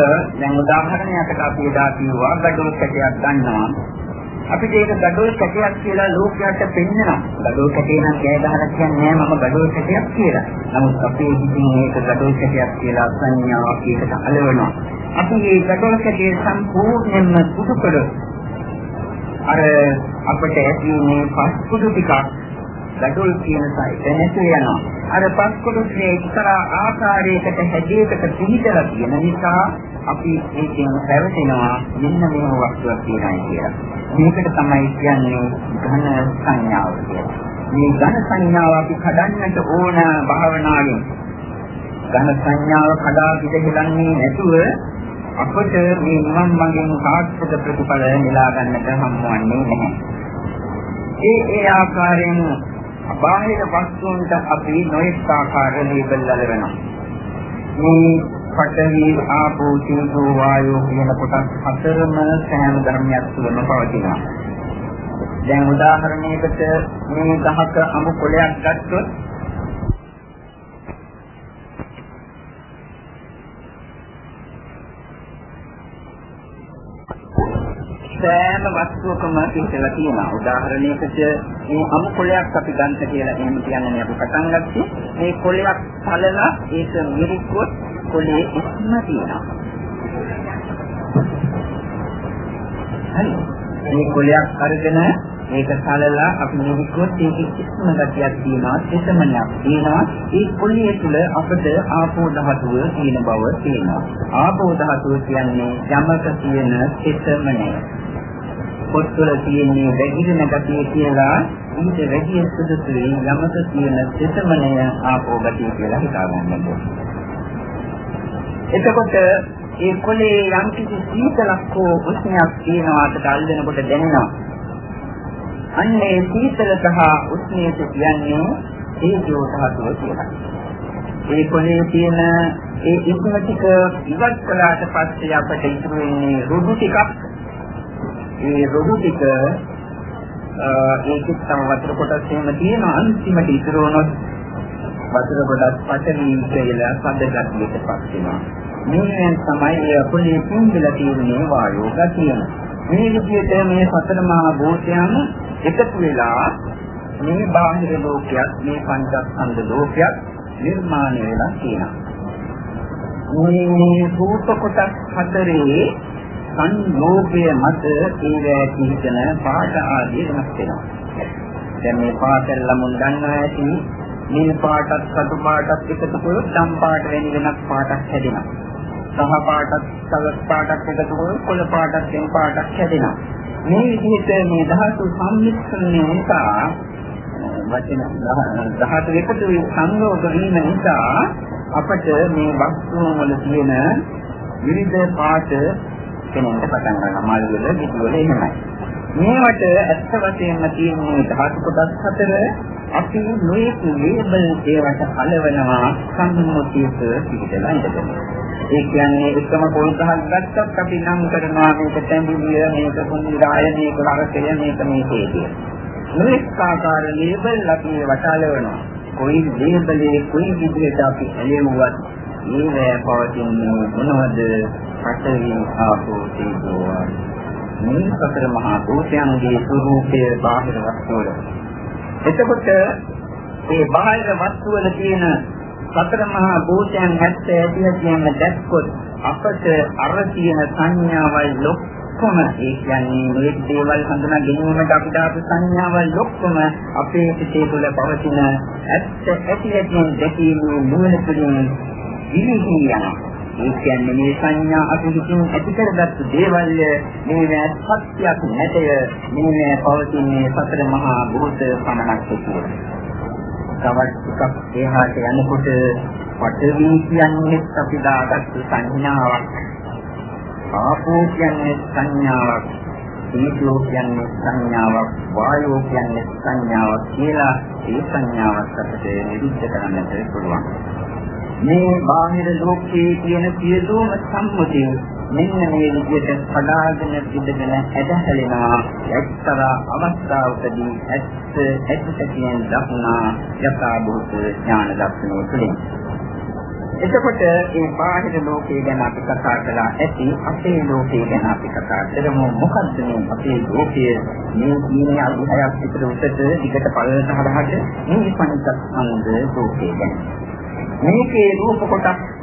දැන් උදාහරණයකට අපි එදා කියුවා gadol කැටයක් ගන්නවා අපිට ඒක gadol කැටයක් කියලා ලෝකයට පෙන්නනවා. gadol කැටේ නම් කෑ ගහලා කියන්නේ මම gadol කැටයක් කියලා. නමුත් අපේ හිතින් මේක gadol කැටයක් කියලා සංඥාවක් ඒකට අලවනවා. අපි මේ gadol කැටේ සම්පූර්ණයෙන්ම පුදු කර අර අපිට ඇති මේ පස්කුඩු ටිකක් gadol කියන සයිට නැතු වෙනවා. අර පස්කුඩු ටිකේ එක්තරා ආකාරයකට හැදේකට පිළිදලා තියෙන නිසා අපි ඒකෙන් පැවතෙනවා මෙන්න මේ වස්තුවක් කියනයි කියලා. මේකට තමයි කියන්නේ ඝන සංඥාව කියලා. මේ ඝන සංඥාව අපි කඩන්නට ඕන භාවනාවෙන්. ඝන සංඥාව කඩා පිටහෙලන්නේ නැතුව අපට මේ නිවන් මඟෙන් සාර්ථක ප්‍රතිඵල නෙලා ගන්නට හම්බවන්නේ නැහැ. ඒ ඒ ආකාරයෙන් බාහිර වස්තුන්ට අපි නොඑක ආකාර ලේබල් වලනවා. මේ පඨවි ආපෝ තේජෝ වායෝ කියන කොටස් හතරම සෑම ධර්මයක් තුළම පවතිනවා. දැන් උදාහරණයකට මේ ගහක අමු කොළයක් ගත්තොත් සෑම වස්තුවකම පිටලා තියෙනවා. උදාහරණයකට මේ අමු කොළයක් අපි ගන්න කියලා එහෙම කියන්නේ අපි පටන් ගත්තේ මේ කොළයක් පළලා ඒක මිරිකුවොත් කොළේ ඉස්ම තියෙනවා. හරි. මේ කොළයක් අරගෙන මේක සලලා අපි නිවිකොත් ඒක ඉස්ම ගතියක් තියෙනවා, දෙසමනයක් තියෙනවා. ඒ කොළයේ තුල අපිට ආපෝ ධාතුව තියෙන බව තියෙනවා. ආපෝ ධාතුව කියන්නේ යමක තියෙන දෙසමනය. පොත්වල තියෙන්නේ වැగిරෙන ගතිය කියලා ඊට වැඩි සුදුසුයි යමක තියෙන දෙසමනය ආපෝ ගතිය කියලා හිතා ගන්න ඕනේ. එතකොට ඒ කොලේ යම් කිසි සීතලක් හෝ උෂ්ණයක් තියෙනවාට අල්ලනකොට දැනෙනවා. අන්නේ සීතල සහ උෂ්ණයට කියන්නේ තේජෝ ධාතුව කියලා. ඒ කොලේ තියෙන ඒ ඉස්ම ටික ඉවත් කළාට පස්සේ අපට ඉතුරු වෙන්නේ රුධු ටිකක්. ඒ රුධු ටික ඒකත් තම වතුර කොටස් එහෙම තියෙන අන්තිමට ඉතුරු වුණොත් වතුර කොටස් පටවි කියලා සඳගත් දෙකපත් වෙනවා. මේ තමයි ඒ අපේ පුංගල තියෙන්නේ වායෝ ගතියන. මේ විදිහට මේ සතර මහා භූතයන් එකතු වෙලා මේ බාහිර ලෝකයක් මේ පංචස්කන්ධ ලෝකයක් නිර්මාණය වෙලා තියෙනවා. මේ රූප කොටස් හතරේ සංයෝගය මත ඒවැ කිහිපන පාට ආදී වෙනස් වෙනවා. දැන් මේ පාටෙන් ළමුන් දන්නා ඇති මේ පාටත් සතු පාටත් එකතු කරොත් ධම් පාට වෙන වෙනස් පාටක් හැදෙනවා. සහ පාටත් සලස් පාටක් එකතු කරොත් කොළ පාටක් වෙන පාටක් හැදෙනවා. මේ විදිහට මේ ධාතු සම්මිශ්‍රණය නිසා වචන ධාතු එකතු වී සංයෝග වීම නිසා අපට මේ වස්තුන් වල තියෙන විවිධ පාට පෙනෙන්න පටන් ගන්නවා මල් වල පිටු වල එහෙමයි. මේවට ඇත්ත වශයෙන්ම තියෙන ධාතු කොටස් හතර අපි නොයෙක් ලේබල් ඒවට කලවනවා සම්මුතියට පිටලා ඉඳගෙන. ඒ කියන්නේ එකම පොල් ගහක් ගත්තත් අපි නම් කරනවා මේක තැඹිලිය මේක කුණිරාය මේක ලරකය මේක මේකේ කියන. නොයෙක් ආකාර ලේබල් අපි වටාලවනවා. කොයි ලේබලේ කොයි විදිහට අපි එළෙවුවත් මේ පවතින්නේ මොනවද පඨවි ආපෝ තේජෝ මේ සතර මහා භූතයන්ගේ ස්වરૂපයේ බාහිර වස්තුවල. එතකොට මේ බාහිර වස්තුවල තියෙන සතර මහා භූතයන් හැත්ත ඇති කියන දැක්කොත් අපට අර තියෙන සංඥාවල් ලොක්කම ඒ කියන්නේ මේ දේවල් හඳුනා ගැනීමට අපිට ආපු සංඥාවල් ලොක්කම අපේ සිතේ තුළ පවතින ඇත්ත ඇති ඇති දැකීමේ නුවණ තුළින් විනිවිද යනවා. ඒ කියන්නේ මේ සංඥා අපි විසින් ඇති කරගත්තු දේවල් මේ සත්‍යයක් නැතය මේ පවතින්නේ සතර මහා භූත පමණක් කියලා. තවත් ටිකක් එහාට යනකොට පඨවි කියන්නේ අපි දාගත්තු සංඥාවක්. ආපෝ කියන්නේ සංඥාවක්. තේජෝ කියන්නේ සංඥාවක්. වායෝ කියන්නේ සංඥාවක් කියලා ඒ සංඥාවක් අපිට නිරුද්ධ කරන්නට පුළුවන්. මේ බාහිර ලෝකයේ තියෙන සියලුම සම්මුතිය මෙන්න මේ විදිහට පඩාගෙන පිටගෙන ඇදහැලෙනවා එක්තරා අවස්ථාවකදී ඇත්ත ඇත්ත කියන දක්නා යථාභූත ඥාන දක්නෝ තුළින්. එතකොට මේ බාහිර ලෝකය ගැන අපි කතා කළා ඇති අපේ ලෝකය ගැන අපි කතා කරමු. මොකද්ද මේ අපේ ලෝකය? මේ මේ අභිහයක් විතර උසට දිගට පළලට හරහට මේ පංචස්කන්ධ ලෝකය ගැන. මේකේ රූප කොටස්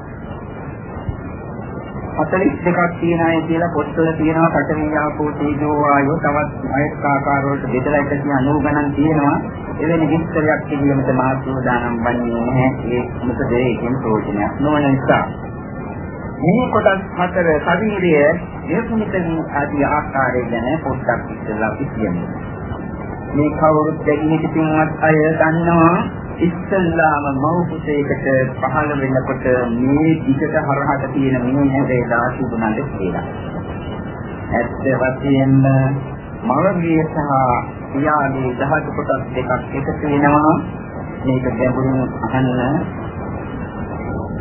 42ක් තියෙනයි කියලා පොත්වල තියෙනවා. පඨවි ආපෝ තේජෝ වායෝ තවත් අයෙක් ආකාර වලට බෙදලා එක කියන 90 ගණන් තියෙනවා. එවැනි විස්තරයක් පිළිවෙලට මාතෘ දානම් වන්නේ නැහැ. ඒ මොකද ඒකෙන් ප්‍රයෝජනයක් නොවන නිසා. මේ කොටස් හතර ශරීරය නිර්මිත වී ආදී ආකාරය ගැන පොඩ්ඩක් ඉස්සෙල්ලා අපි කියමු. මේ කවුරුත් දෙන්නේ පිටුවත් අය දන්නවා ඉස්සල්ලාම මෞපුතේකට පහළ වෙනකොට මේ දිගට හරහට තියෙන මේ හැදේලා තිබුණාද කියලා. ඇත්ත වශයෙන්ම මවගේ සහ පියාගේ දහතු කොටස් දෙකක් එකතු වෙනවා. මේක ගැඹුරින් අහන්න.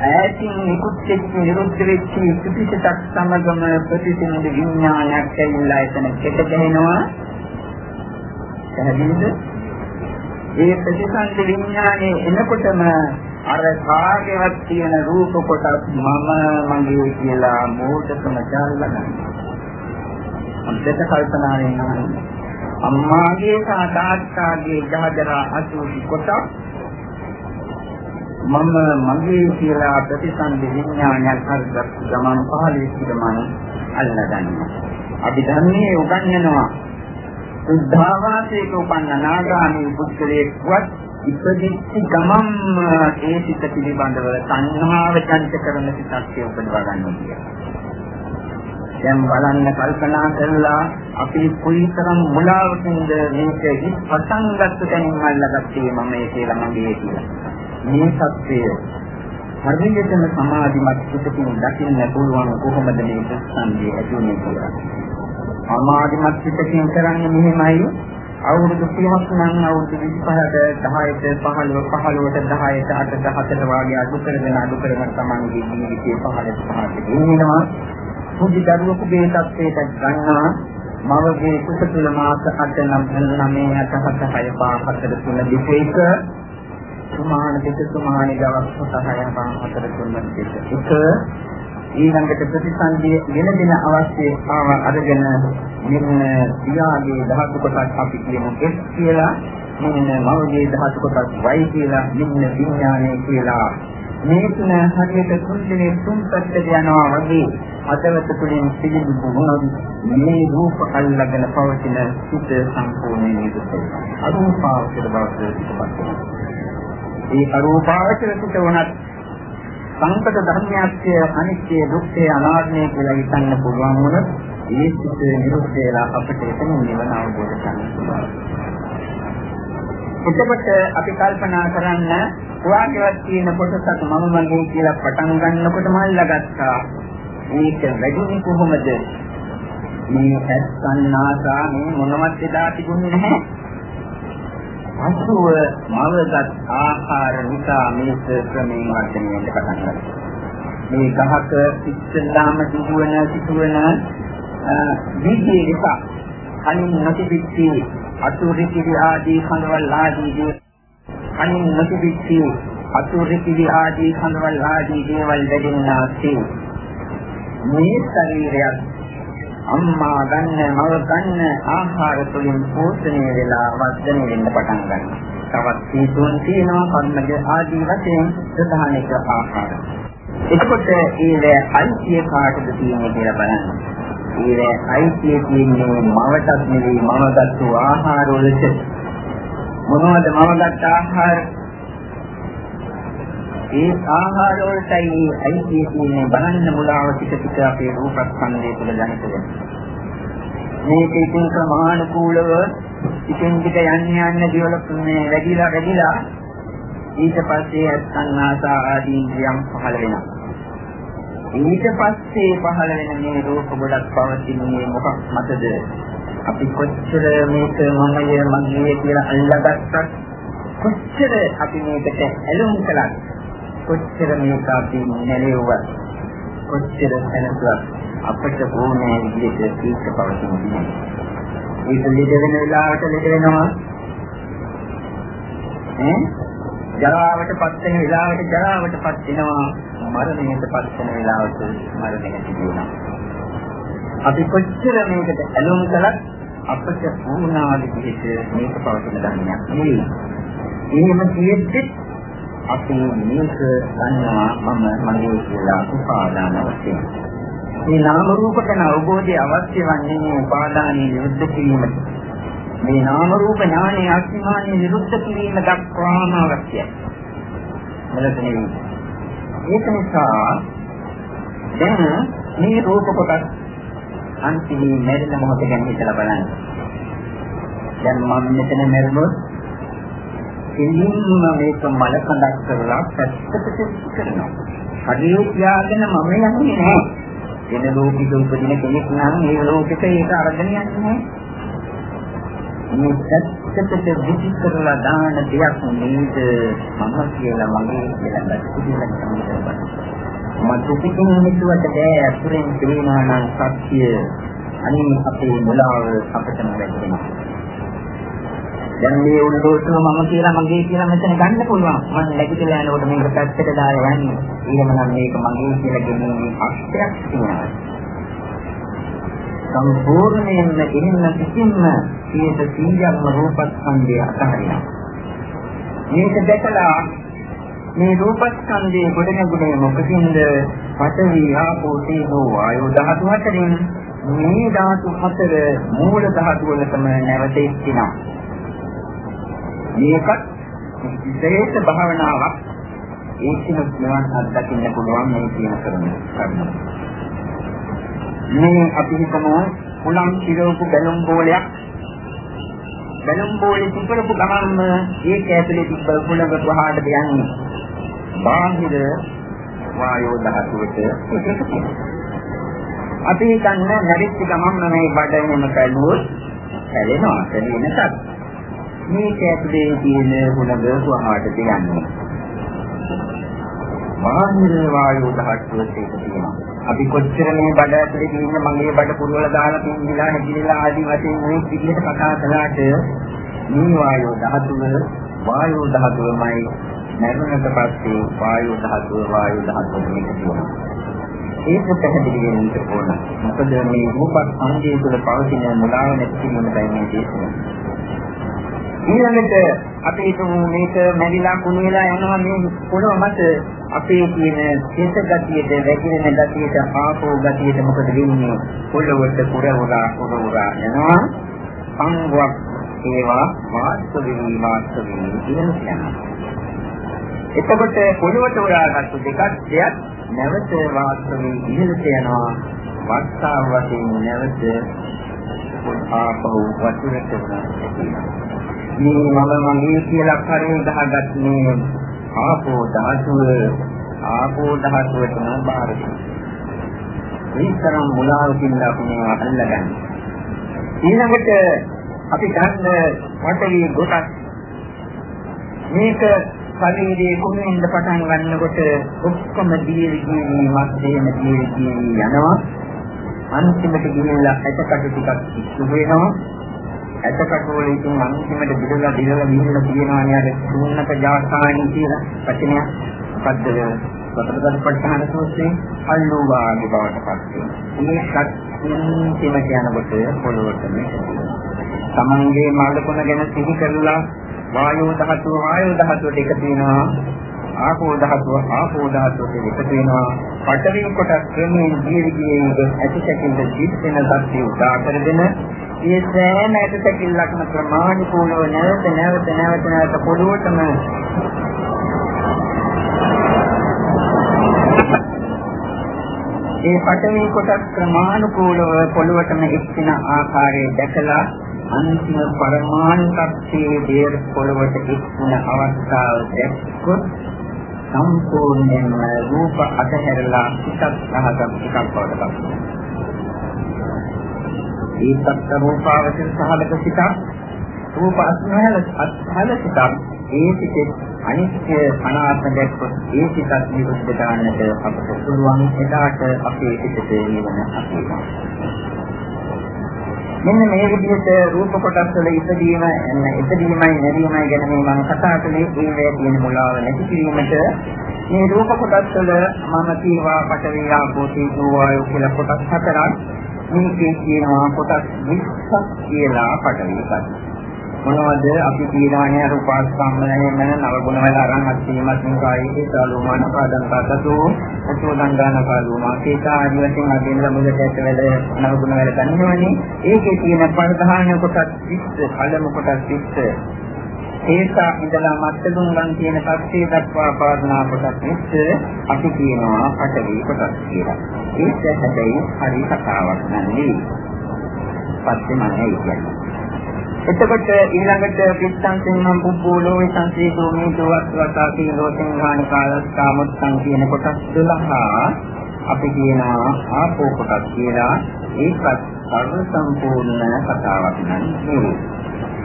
ඈතින් නිකුත් වෙච්ච නිරුද්ධ වෙච්ච පිටිසක් සමගම ප්‍රතිසින්ද විඥානයක් ඇවිල්ලා එතන කෙට ගහනවා. පැහැදිලිද? ඒ ප්‍රතිසන්ද විඥානයේ එනකොටම අර කාගේවත් තියෙන රූප කොටස් මම මගේ කියලා මෝඩකම ජාලගන්න. අන්තක කල්පනාවෙන් අහන්නේ. අම්මාගේ සහ තාත්තාගේ ජහදරා අසුචි කොටස් මම මගේ කියලා ප්‍රතිසන්ද විඥානයක් හරියට ගමන් පහළේ සිටමන අල්ලගන්නවා. අභිධර්මයේ උගන්වනවා සුද්ධාවාසයක උපන්න නාගාමී පුද්ගලයෙක්වත් ඉපදිච්ච ගමම්ම ඒ සිත පිළිබඳව සංහාව චන්ත කරන සිතක් උපදවා ගන්නවා කියන්නේ. දැන් බලන්න කල්පනා කරලා අපි කොයිතරම් මුලාවකින්ද මේක හිත් පටන් ගත්ත තැනින් අල්ලගත්තේ මම ඒ කියලා මගේ කියලා. මේ සත්‍යය හරියටම සමාධිමත් සිතකින් දකින්න පුළුවන් කොහොමද මේ ප්‍රතිසන්දිය ඇති වෙන්නේ කියලා. සමාධිමත් සිතකින් කරන්නේ මෙහෙමයි. අවුරුදු 30ක් නම් අවුරුදු 25ට 10ට 15 15ට 10ට 8ට 7ට වාගේ අඩු කරගෙන අඩු කරගෙන තමන්ගේ ජීවිතයේ 15ට 5ට ගෙනියනවා. පුදු දරුවෙකුගේ තත්ත්වයට ගන්නවා මවගේ කුස තුල මාස 8 නම් 9 8 7 6 5 4 3 දෙකක සුමාන දෙක සුමාන දවස් 6 පහ හතර තුන දෙක එක. ඊළඟට ප්‍රතිසන්දිය වෙන දින අවශ්‍යතාව අරගෙන මෙන්න පියාගේ ධාතු කොටස් අපි කියමු. S කියලා මෙන්න මවගේ ධාතු කොටස් Y කියලා මෙන්න විඥානය කියලා. මේ තුන හරියට කුණ්ඩලේ තුන් පැත්තට යනවා වගේ අදවත තුළින් පිළිබු වුණොත් මේ රූප අල්ලගෙන පවතින සිත සම්පූර්ණ නිරුද්ධ වෙනවා අරූපාවචර බවට පිටපත් වෙනවා. ඒ අරූපාවචර සිත වුණත් සංකත ධර්මයක්ය අනිත්‍ය දුක්ඛය අනාත්මය කියලා හිතන්න පුළුවන් වුණොත් ඒ සිත නිරුද්ධ වෙලා අපිට එතන නිවන අවබෝධ කරගන්න පුළුවන්. එතකොට අපි කල්පනා කරන්න වාගේවත් තියෙන කොටසක් මම මගේ කියලා පටන් ගන්නකොටම අල්ලගත්තා. මේක වැඩිම කොහොමද? මේ ඇස්සන්නාසා මේ මොනවත් එදා තිබුණේ නැහැ. පසුව මවගත් ආහාර නිසා මේක ක්‍රමයෙන් වර්ධනය වෙන්න පටන් ගන්නවා. මේ ගහක ඉස්සෙල්ලාම සිදුවන සිදුවන විද්‍යේ නිසා කලින් නොතිබිච්චි අතුරුකිරි ආදී කඳවල් ආදී කලින් නොතිබිච්චි අතුරුකිරි ආදී කඳවල් ආදී දේවල් දෙන්නාසේ මේ ශරීරයත් අම්මා ගන්න මව ගන්න ආහාර තුළින් පෝෂණය වෙලා වර්ධනය වෙන්න පටන් ගන්නවා. තවත් හේතුන් තියෙනවා කර්මජ ආදී වශයෙන් ප්‍රධානික ආහාර. එතකොට ඊළේ අයිතිය කාටද තියෙන්නේ කියලා බලන්න. ඊළේ අයිතිය තියෙන්නේ මවටත් නෙවෙයි මවගත්තු ආහාර වලට. මොනවද මවගත් ආහාර? ඒ ආහාර වලටයි අයිතිය කියන්නේ බලන්න මුලාව ටික ටික අපේ රූපස්කන්ධය තුළ දැනිට වෙනවා. මේක ඉතින් සමානුකූලව ඉතින් ටික යන්න යන්න දිවල මේ වැඩිලා වැඩිලා ඊට පස්සේ අස්කන්නාසා ආදී ඉන්ද්‍රියම් පහළ වෙනවා. ඊට පස්සේ පහළ වෙන මේ රූප ගොඩක් පවතින්නේ මොකක් මතද? අපි කොච්චර මේක මමය මගේ කියලා අල්ලගත්තත් කොච්චර අපි මේකට ඇලුම් කළත් කොච්චර මේක අපි නැලෙව්වත් කොච්චර සැනසුවත් අපිට ඕනෑ විදිහට තීක්ෂ පවතිනවා. ඒක ලෙඩ වෙන වෙලාවට ලෙඩ වෙනවා. ඈ ජරාවට පත් වෙන වෙලාවට ජරාවට පත් වෙනවා. මරණයට පත් වෙන වෙලාවට මරණයට සිදුවෙනවා. අපි කොච්චර මේකට ඇලුම් කළත් අපිට වුණා විදිහට මේක පවතින ධර්මයක් නෙවෙයි. එහෙම කියෙද්දි අපි මේක ගන්නවා මම මගේ කියලා උපාදාන වශයෙන්. මේ නාම රූප ගැන අවබෝධය අවශ්‍ය වන්නේ මේ උපාදානයේ නිරුද්ධ කිරීමට. මේ නාම රූප ඥානයේ අස්මානයේ නිරුද්ධ කිරීම දක්වාම අවශ්‍යයි. මෙලෙසනේ. ඒක නිසා දැන් මේ රූප කොටස් අන්තිමේ මැරෙන මොහොත ගැන හිතලා බලන්න. දැන් මම මෙතන මැරුණොත් එළින්ම මේක මල කඳක් කරලා පැත්තකට කරනවා. කඩේ තියාගෙන මම යන්නේ නැහැ. වෙන ලෝකික උපදින කෙනෙක් නම් මේ ලෝකෙට ඒක අරගෙන යන්නේ නැහැ. මේ පැත්තකට විදි කරලා දාන දෙයක් නේද මම කියලා මගේ කියලා දැක්කේ තමයි. මට පිටින් හිතුවට බෑ අතුරෙන් තේනවා නම් සත්‍ය අනිත් අපේ මුලාව අපිටම වැටෙනවා. දැන් මේ උණ්ඩෝසම මම කියලා මගේ කියලා මෙතන ගන්න පුළුවන්. මම නැගිටලා යනකොට මේක පැත්තට දාලා යන්නේ. ඊළඟ මේක මගේ කියලා ගෙනියන්නේ අක්ෂයක් තියෙනවා. සම්පූර්ණයෙන්ම ඉන්න කිසිම 100%ක්ම රූපස්කන්ධය අතහරිනවා. මේක දැකලා මේ රූපස්කන්ධයේ ගොඩනැගුණේ මොකකින්ද? පඨවි ආපෝ තේජෝ වායෝ ධාතු හතරෙන් මේ ධාතු හතර මූල ධාතු වලටම නැවත ඉස්තිනවා. මේකත් විශේෂ භාවනාවක් ඒකම නිවන් අත්දකින්න පුළුවන් මේ කියන කරුණ. මේ අපි හිතමු උලම් කිරවපු බැලුම් බෝලයක් බැලුම් බෝලේ තිබරපු ගමන්ම ඒක ඇතුලේ තිබ්බ කුණක පහකට යන්නේ. බාහිර වායෝ ධාතුවට අපි හිතන්නේ නැරිච්ච ගමන් මේ බඩේම කැළුවොත් හැලෙනවා හැලෙන සත් මේක ඇතුලේ තියෙන හුලඟ සුවහාට තියන්නේ බාහිර වායෝ ධාතුවට ඒක තියෙනවා අපි කොච්චර මේ බඩ ඇතුලේ තියෙන මගේ බඩ පුරවල දාලා පින්දිලා හැදිලා ආදී වශයෙන් මේ විදිහට කතා කළාට මේ වායෝ ධාතුව වායෝ ධාතුවමයි මරණයට පස්සේ වායු ධාතුව වායු ධාතුව මේක තියෙනවා. ඒක පැහැදිලි වෙන්න ඕන. මොකද මේ රූප සංජය තුළ පවතින මුලාව නැති කිරීමයි මේ දේශනාව. ඊළඟට අපි හිතමු මේක මැරිලා කුණු වෙලා යනවා මේ පොළොව මත? අපේ තියෙන චේත ගතියට වැగిරෙන ගතියට ආපෝ ගතියට මොකද වෙන්නේ? පොළොවට පුරවලා පුරවලා යනවා. සංවක් ඒවා වාස්තවී වාස්තවී කියන කියනවා. එතකොට පොළොවට උරාගත්තු දෙකක් දෙයක් නැවත වාස්තවයේ ඉහළට යනවා වර්ෂාව වශයෙන් නැවත ආපහු වතුරට යනවා මේ මම මගේ කියලා කරුණ දහගත් මේ ආපෝ ධාතුව ආපෝ ධාතුවට නම් බාර මේ තරම් මුලාවකින් අපි මේවා අල්ලගන්නේ ඊළඟට අපි ගන්න වටේ කොටස් මේක ශරීරයේ කුණෙන්ද පටන් ගන්නකොට ඔක්කොම දීර්ඝී මැදේම දීර්ඝී යනවා අන්තිමට ගිහිල්ලා ඇටකට ටිකක් ඉස්සු වෙනවා ඇටකට වලින් අන්තිමට බිදලා බිදලා ගිහිල්ලා තියෙනවා නේද? ශූන්‍යක ජාසානි කියලා වචනයක්. පද්දල සතරපට්ඨාන සූත්‍රයේ? අල්ලෝ වාගේ බවට පත් වෙනවා. මේ සත්‍යයෙන් කියනකොට පොළොවට මේ තමන්ගේ මාළකුණ ගැන සිහි කරලා වායෝ ධාතුව වායෝ ධාතුවට එකතු වෙනවා. ආපෝ ධාතුව ආපෝ ධාතුවට එකතු වෙනවා. පඨවි කොටස් ක්‍රමයෙන් දීර්ඝයේ ඇතිසැකින්ද ජීවිතන සත්‍ය උදා කරගෙන ඒ සෑම ඇතිසැකිල්ලක්ම ප්‍රමාණිකූලව නැවත නැවත නැවත නැවත පොළොවටම ඒ පඨවි කොටස් ක්‍රමානුකූලව පොළොවටම එක්ින ආකාරය දැකලා අන්තිම පරමාණු ශක්තියේ දේර පොළවට එක්වන අවස්ථාව දැක්කොත් සම්පූර්ණයෙන්ම රූප අතහැරලා පිටත් සහගත එකක් බවට පත් වෙනවා. ඒ සත්‍ය රූපාවචර සහගත සිතක් රූප අස්මහල අස්හල සිතක් ඒ සිතේ අනිත්‍ය අනාත්ම දැක්කොත් ඒ සිතත් නිරුද්ධ කරන්නට අපට පුළුවන් එදාට අපේ සිතේ නිවන අපේනවා. මෙන්න මේ විදිහට රූප කොටස් වල ඉදීම ඉදීමයි නැරීමයි ගැන මේ මම කතා කළේ ඒ වේ තියෙන මුලාව නැති කිරීමට මේ රූප කොටස් වල මම කීවා පඨවි ආපෝ තේජෝ වායෝ කියලා කොටස් හතරක් මේකේ කියනවා කොටස් 20ක් කියලා පඨවි කොටස් මොනවද අපි කියලානේ අර උපාසකම්මනේ මන නව ගුණ වල අරන් අත්ීමත් නිකායේ සාලෝමාන පාදන් පාදතෝ අතෝදන් දාන කාලෝමා කේතා ආදි වශයෙන් අදින්න මුලට ඇටවල නව ගුණ වල ගන්නවනේ ඒකේ තියෙන ප්‍රධාන කොටස් 20 කලම කොටස් 20 ඒසා ඉඳලා මත්තගුණ ගන්න තියෙන පස්සේ දක්වා පාදනා කොටස් 20 අපි කියනවා පටවි කොටස් කියලා. ඒක හැබැයි හරි කතාවක් නෙවෙයි. පස්සේ මම කියන්නේ. එතකොට ඊළඟට පිට්ඨං සින්නම් පුබ්බෝලෝ සංසීතෝ මේ දොවත් වතාති ලෝකෙන්හානි කාලස්කාමුත්තං කියන කොටස් 12 අපි කියනවා ආපෝ කොටස් කියලා. ඒකත් සර්ව සම්පූර්ණ කතාවක් නෙවෙයි.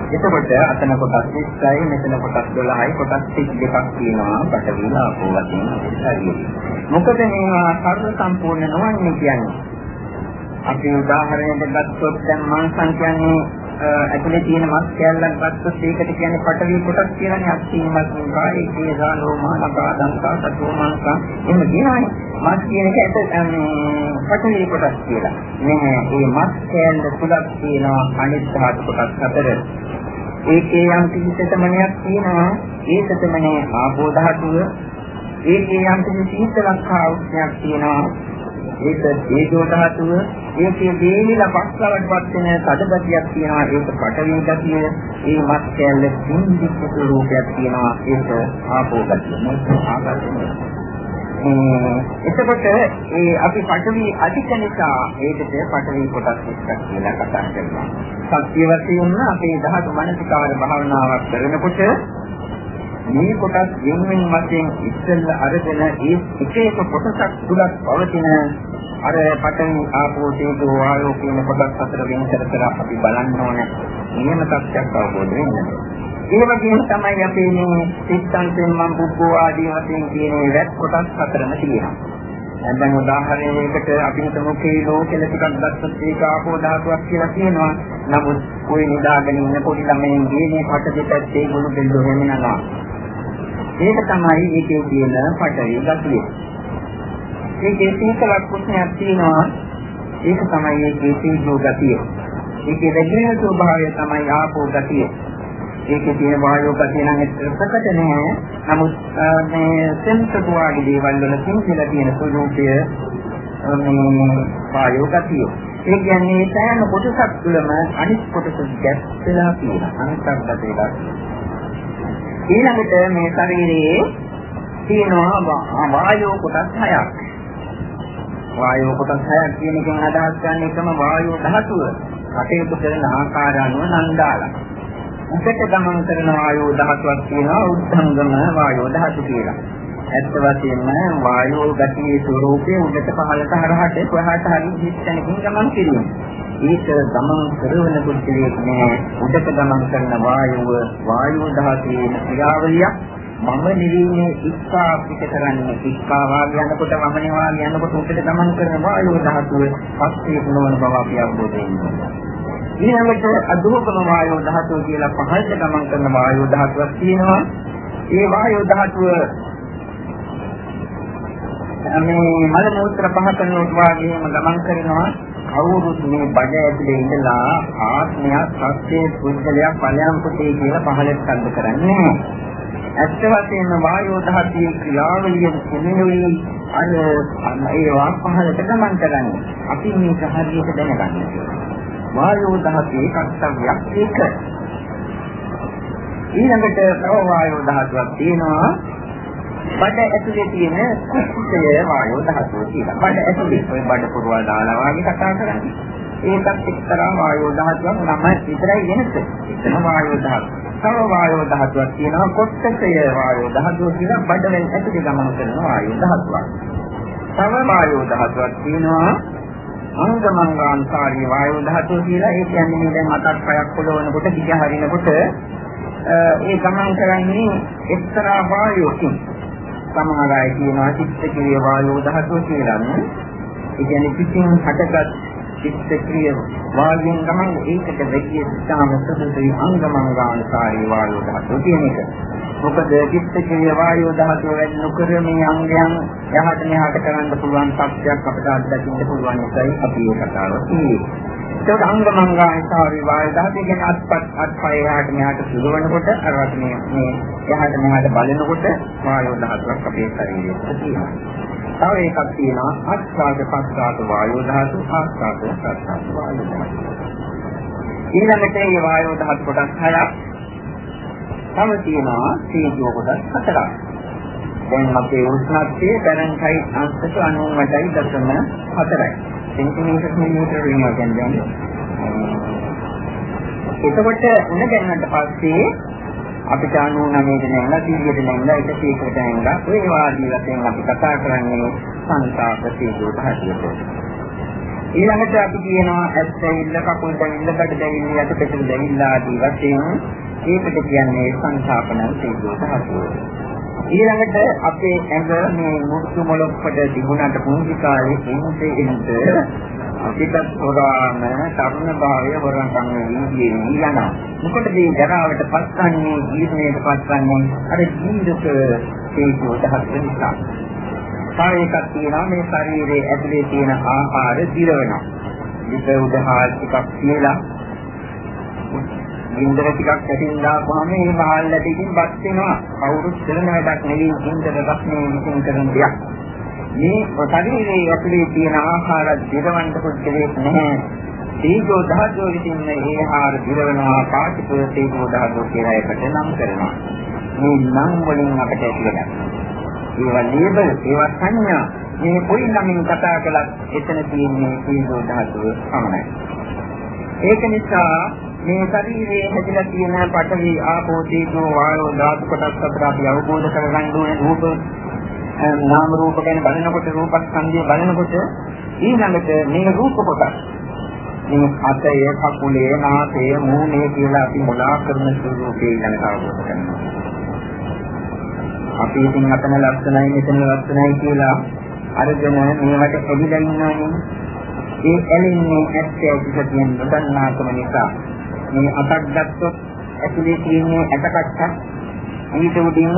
එතකොට අතන කොටස් 20යි මෙතන කොටස් 12යි කොටස් 32ක් තියෙනවා. පටවිල ආපෝ වශයෙන් හරියට. මොකද මේවා සර්ව සම්පූර්ණ නොවන්නේ කියන්නේ? අපි උදාහරණයක් ගත්තොත් දැන් මං සංකයන්නේ ඇතුලේ තියෙන මස් කැල්ලක් ගත්තොත් ඒකට කියන්නේ පටවි කොටස් කියලානේ අක්ෂීමත් කායේ කේසා ලෝමා නකා දන්තා සතෝමාංකා එහෙම කියනවානේ. මස් කියන එක ඇත පටවි කොටස් කියලා. මේ මේ මස් කැල්ල තුලක් තියෙනවා අනිත් ධාතු කොටස් හතර. ඒකේ යම් කිසි සතමනයක් තියෙනවා. ඒ සතමනේ ආපෝ ධාතුව. ඒකේ යම් කිසි සීතලක් හා උෂ්ණයක් තියෙනවා. ඒක තේජෝ ධාතුව ඒකේ දේවිලා පස්සවටපත් වෙන සදගතියක් තියෙනවා. ඒක පටවි ගතිය ඒ මත් කැල්ල සින්දික රූපයක් තියෙනවා. ඒක ආපෝ ගතිය. මොකද ආකාශය එතකොට ඒ අපි පටවි අධික නිසා ඒකට පටවි කොටස් එක්ක කියලා කතා කරනවා. සත්‍ය වශයෙන්ම අපේ ධාතු මනසිකාර භාවනාවක් කරනකොට මේ කොටස් වෙනින් වශයෙන් ඉස්සෙල්ල අරගෙන ඒ එක එක කොටසක් තුලක් පවතින අර පඨවි ආපෝ තේජෝ වායෝ කියන කොටස් අතර වෙන කර කර අපි බලන්න ඕන නියම තත්ත්වයක් අවබෝධ වෙන්න. ඒ වගේම තමයි අපේ මේ සිත්යන්ෙන් මම බුද්ධෝ ආදී වශයෙන් කියන වැත් කොටස් හතරම තියෙනවා. දැන් උදාහරණයකට අපි හිතමු කීලෝ කියලා ටිකක් ගත්තොත් ඒක ආපෝ ධාතුවක් කියලා කියනවා. නමුත් કોઈ නිදාගෙන ඉන්න පොඩි ළමයින්ගේ මේ කට දෙපැත්තේ ගුණ බෙල්ල වෙනනවා. ඒක තමයි ඒකේ තියෙන පටවි ගතිය. ඒකේ සීතලක් කුස්නයක් තියෙනවා. ඒක තමයි ඒකේ සීතල ගතිය. ඒකේ වැగిරෙන ස්වභාවය තමයි ආපෝ ගතිය. ඒකේ තියෙන වායෝ ගතිය නම් ප්‍රකට නෑ. නමුත් මේ සෙන්සර් වාගේ දේවල් වල සිංහල තියෙන ස්වરૂපය මේ වායෝ ගතිය. ඒ කියන්නේ සෑම කොටසක් තුළම අනිත් කොටස ගැස් වෙලා තියෙන අන්තර්ගත වෙලා. ඊළඟට මේ ශරීරයේ තියෙනවා වායෝ කොටස් හයක්. වායෝ කොටස් හයක් කියන එකෙන් අදහස් ගන්න එකම වායෝ ධාතුව. කටයුතු කරන ආකාරය අනුව නම් දාලා. උඩට ගමන් කරන වායෝ ධාතුවක් තියෙනවා උද්ධංගම වායෝ ධාතු කියලා. ඇත්ත වශයෙන්ම වායෝ ගතියේ ස්වરૂපයේ උඩට පහළට හරහට කොහාට හරි හිස්තැනකින් ගමන් කිරීම. ඒක ගමන් කරන කුච්චලයක් නෑ උඩට ගමන් කරන වායුව වායෝ ධාතුවේ ක්‍රියාවලියක් මම නිවීමේ ඉස්සා පිට කරන්නේ ඉස්සා වාග් යනකොට වමනේ වාග් යනකොට උඩට ගමන් කරන වායෝ ධාතුව පස්සේ නොවන බව අපි අවබෝධ වෙනවා. ඊළඟට අදුහකම වායෝ ධාතුව කියලා පහළට ගමන් කරන වායෝ ධාතුවක් තියෙනවා. ඒ වායෝ ධාතුව මේ මල මූත්‍ර පහ කරනකොට වාගේම ගමන් කරනවා. කවුරුත් මේ බඩ ඇතුලේ ඉඳලා ආත්මයක් සත්‍යයේ පුද්ගලයක් ඵලයන් පුතේ කියලා පහළට සම්ද කරන්නේ ඇත්ත වශයෙන්ම වායෝ ධාතුවේ ක්‍රියාවලිය කෙනෙකුයි අර ඒ වාක් පහළට ගමන් කරන්නේ. අපි මේක හරියට දැනගන්න ඕනේ. වායෝ ධාතුවේ කර්තව්‍යයක් ඒක. ඊළඟට තව වායෝ ධාතුවක් තියෙනවා. බඩ ඇතුලේ තියෙන කුෂ්ඨය වායෝ ධාතුව කියලා. බඩ ඇතුලේ ඔය බඩ පුරවල් දාලා වගේ කතා කරන්නේ. ඒකත් එක්තරා වායෝ ධාතුවක් නම විතරයි වෙනස. එතන වායෝ ධාතුව. තව වායෝ ධාතුවක් තියෙනවා කොට්ටය වායෝ ධාතුව කියලා බඩවෙන් ඇතුලේ ගමන් කරන වායෝ ධාතුවක්. තව වායෝ ධාතුවක් තියෙනවා අංගමංගාන්තරී වායු ධාතුව කියලා ඒ කියන්නේ මේ දැන් අතක් පයක් පොළවනකොට දිග හරිනකොට ඒ ගමන් කරන්නේ එක්තරා වායුවකින් සමහර අය කියනවා චිත්තක්‍රිය වායු ධාතුව කියලා. නේ ඒ කියන්නේ පිටින් හටගත් චිත්තක්‍රිය වායුවෙන් ගමන් ඒකට දෙකිය සිතාම සුදුසුයි අංගමංගාන්තරී වායු ධාතුව කියන එක මොකද චිත්තකීය වායෝ ධාතුව වැඩි නොකර මේ අංගයන් යහට මෙහාට කරන්න පුළුවන් සත්‍යයක් අපිට අත්දකින්න පුළුවන් එකයි අපි මේ කතාව කියන්නේ. ඒක අංගමංගායසාරි වායෝ ධාතුව කියන්නේ අත්පත් අත්පය යහට මෙහාට සුදවනකොට අරවට මේ මේ යහට මෙහාට බලනකොට වායෝ ධාතුවක් අපේ ශරීරයේ තියෙනවා. තව එකක් තියෙනවා ආස්වාද පස්වාද වායෝ ධාතු ආස්වාද ප්‍රස්වාද වායෝ ධාතු. ඊළඟට මේ වායෝ ධාතු කොටස් හයක් තව තියෙනවා තේජෝ කොටස් හතරක්. දැන් අපේ උෂ්ණත්වය ෆැරන්හයිට් අංශක 98.4යි. සෙන්ටිමීටර් මිලිමීටර වෙනවා කියන්නේ. එතකොට උණ ගන්නට පස්සේ අපිට 99ට නැංගලා 100ට නැංගලා 100කට නැංගලා ඔය වාදී වශයෙන් අපි කතා කරන්නේ සංසාර තේජෝ ධාතියට. ඊළඟට අපි කියනවා ඇස් දෙවිල්ල කකුල් දෙවිල්ල බඩ දෙවිල්ල යට පිටු දෙවිල්ල ආදී වශයෙන් ඒකට කියන්නේ සංඛාපන තේජෝ ධාතුව. ඊළඟට අපේ ඇඟ මේ මුතු මොළොක්කට තිබුණාට පුංචි කාලේ එන්නේ එන්නේ අපිට හොරාම තරුණ භාවය හොරන් ගන්න වීදියේ යනවා. මොකටද මේ ජරාවට පත්වන්නේ ජීවිතයට පත්වන්නේ අර ජීවිත තේජෝ ධාතුව නිසා. තව එකක් තියෙනවා මේ ශරීරයේ ඇතුලේ තියෙන ආහාර දිරවනවා. විස උදහාල් ටිකක් කියලා ගින්දර ටිකක් ඇතින් දාපුවාම මේ මහල් ඇටිකින් බත් වෙනවා. කවුරුත් කරන වැඩක් නෙවෙයි ගින්දර රස්නේ විසින් කරන දෙයක්. මේ ශරීරයේ ඇතුලේ තියෙන ආහාර දිරවන්න පුද්ගලයෙක් නැහැ. තීජෝ ධාතුව විසින් මේ ආහාර දිරවනවා පාටික තීජෝ ධාතුව කියලා එකට නම් කරනවා. මේ නම් වලින් අපට ඇතිවෙනවා. ඒවා ලේබල්, ඒවා සංඥා. මේ කොයි නමින් කතා කළත් එතන තියෙන්නේ තීජෝ ධාතුව පමණයි. ඒක නිසා මේ ශරීරයේ හැදිලා තියෙන පඨවි ආපෝ තේජෝ වායෝ ධාතු කොටස් අතර අපි අවබෝධ කරගන්න ඕනේ රූප නාම රූප ගැන බලනකොට රූපස්කන්ධය බලනකොට ඊළඟට මේ රූප කොටස් මේ අතය කකුලේ නාසය මූණේ කියලා අපි මොලා කරන ස්වරූපේ ගැන අවබෝධ කරනවා. අපි ඉතින් අතන ලක්ෂණයි මෙතන ලක්ෂණයි කියලා අරගෙන මේවට ඇදිලා ඉන්නවනේ. ඒ ඇලෙන්නේ ඇත්ත ඇතික තියෙන නොදන්නාකම නිසා මේ අතක් ගත්තොත් ඇතුලේ තියෙන ඇටකට්ටක් ඊට උඩින්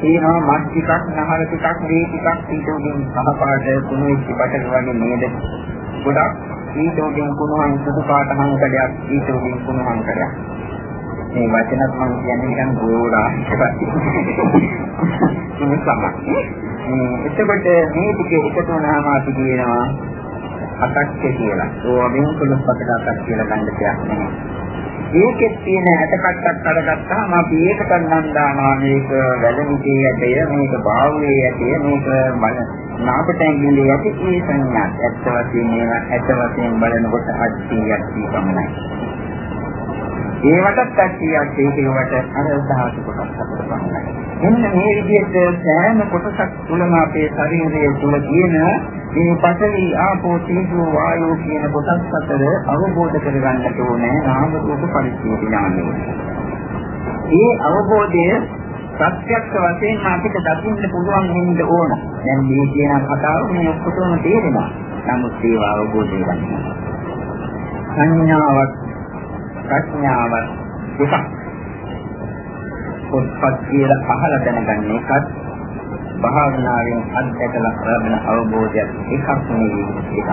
තියෙනවා මස් ටිකක් නහර ටිකක් මේ ටිකක් ඊට උඩින් කහ පාට කුණු වෙච්ච බටර් වගේ නේද ගොඩක් ඊට උඩින් කුණුහන් සුදු පාට හංකඩයක් ඊට උඩින් කුණුහන් කඩයක් මේ වචනත් මම කියන්නේ නිකන් ගෝඩා එතකොට මේ ටිකේ එකතු වුණාම අපි කියනවා අටක්ක කියලා. ඕවා වෙන කොළොස් පකට අටක් කියලා ගන්න දෙයක් නෙමෙයි. ඒකෙත් තියෙන ඇට කට්ටක් අරගත්තාම අපි ඒකට නම් දානවා. මේක වැලමිටේ ඇටය මේක බාහුවේ ඇටය මේක බල නාපට ඇඟිල්ලේ ඇටි මේ සංඥා ඇත්ත වශයෙන් මේවා ඇත්ත වශයෙන් බලනකොට අට්ටියක් පමණයි. ඒවටත් අට්ටියක් ඒකේවට අර දහස කොටස් හතර පමණයි. එන්න මේ විදිහට සෑම කොටසක් තුළම අපේ ශරීරයේ තුල තියෙන මේ පඨවි ආපෝ තේජෝ වායෝ කියන කොටස් අතර අවබෝධ කරගන්නට ඕනේ නාම රූප පරිච්ඡේද ඥානය. මේ අවබෝධය ප්‍රත්‍යක්ෂ වශයෙන් අපිට දකින්න පුළුවන් වෙන්න ඕන. දැන් මේ කියන කතාව මේ ඔක්කොටම තේරෙනවා. නමුත් ඒව අවබෝධය ගන්න. සංඥාවක් ප්‍රඥාවක් දෙකක්. පොත්පත් කියලා අහලා දැනගන්න එකත් භාවනාවෙන් අත්දැකලා ලබන අවබෝධයක් එකක් නෙවෙයි එකක්.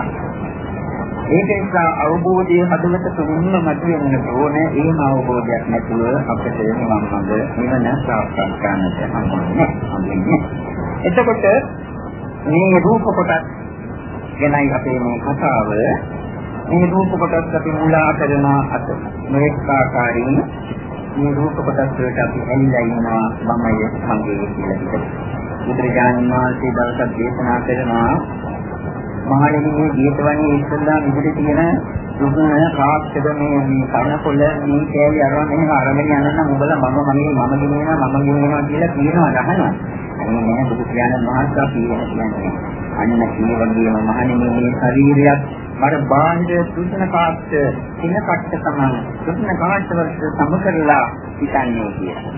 ඒක නිසා අවබෝධයේ හදවත තුලින්ම මතුවෙන්න ඕනේ. ඒම අවබෝධයක් නැතුව අපිට නිවන් මඟ නිවන සාක්ෂාත් කරන්නට හම්බෙන්නේ එතකොට මේ රූප කොටස් ගැනයි අපේ මේ කතාව. මේ රූප කොටස් අපි මුලා කරන අත මේක ආකාරයෙන් මේ රූප කොටස් වලට අපි ඇලිලා ඉන්නවා මමයේ මගේ කියලා හිතනවා. බුදුරජාණන් වහන්සේ දවසක් දේශනා කරනවා මහණෙනි මේ ජීතවණේ ඉස්සල්ලා විදිහට තියෙන දුකන කාක්ෂද මේ මේ කනකොළ මේ කෑලි අරන් එහෙම අරගෙන යනනම් උඹලා මම මගේ මම ගෙනියනවා මම ගෙනියනවා කියලා කියනවා ගහනවා. අනේ නෑ බුදු පියාණන් වහන්සේ කියන්නේ. අන්න මේ වගේම මහණෙනි මේ ශරීරයක් මර බාහිර දුෂ්ණ කාක්ෂ සින කට්ට සමාන දුෂ්ණ කාක්ෂ වලට සම කරලා හිතන්නේ කියලා.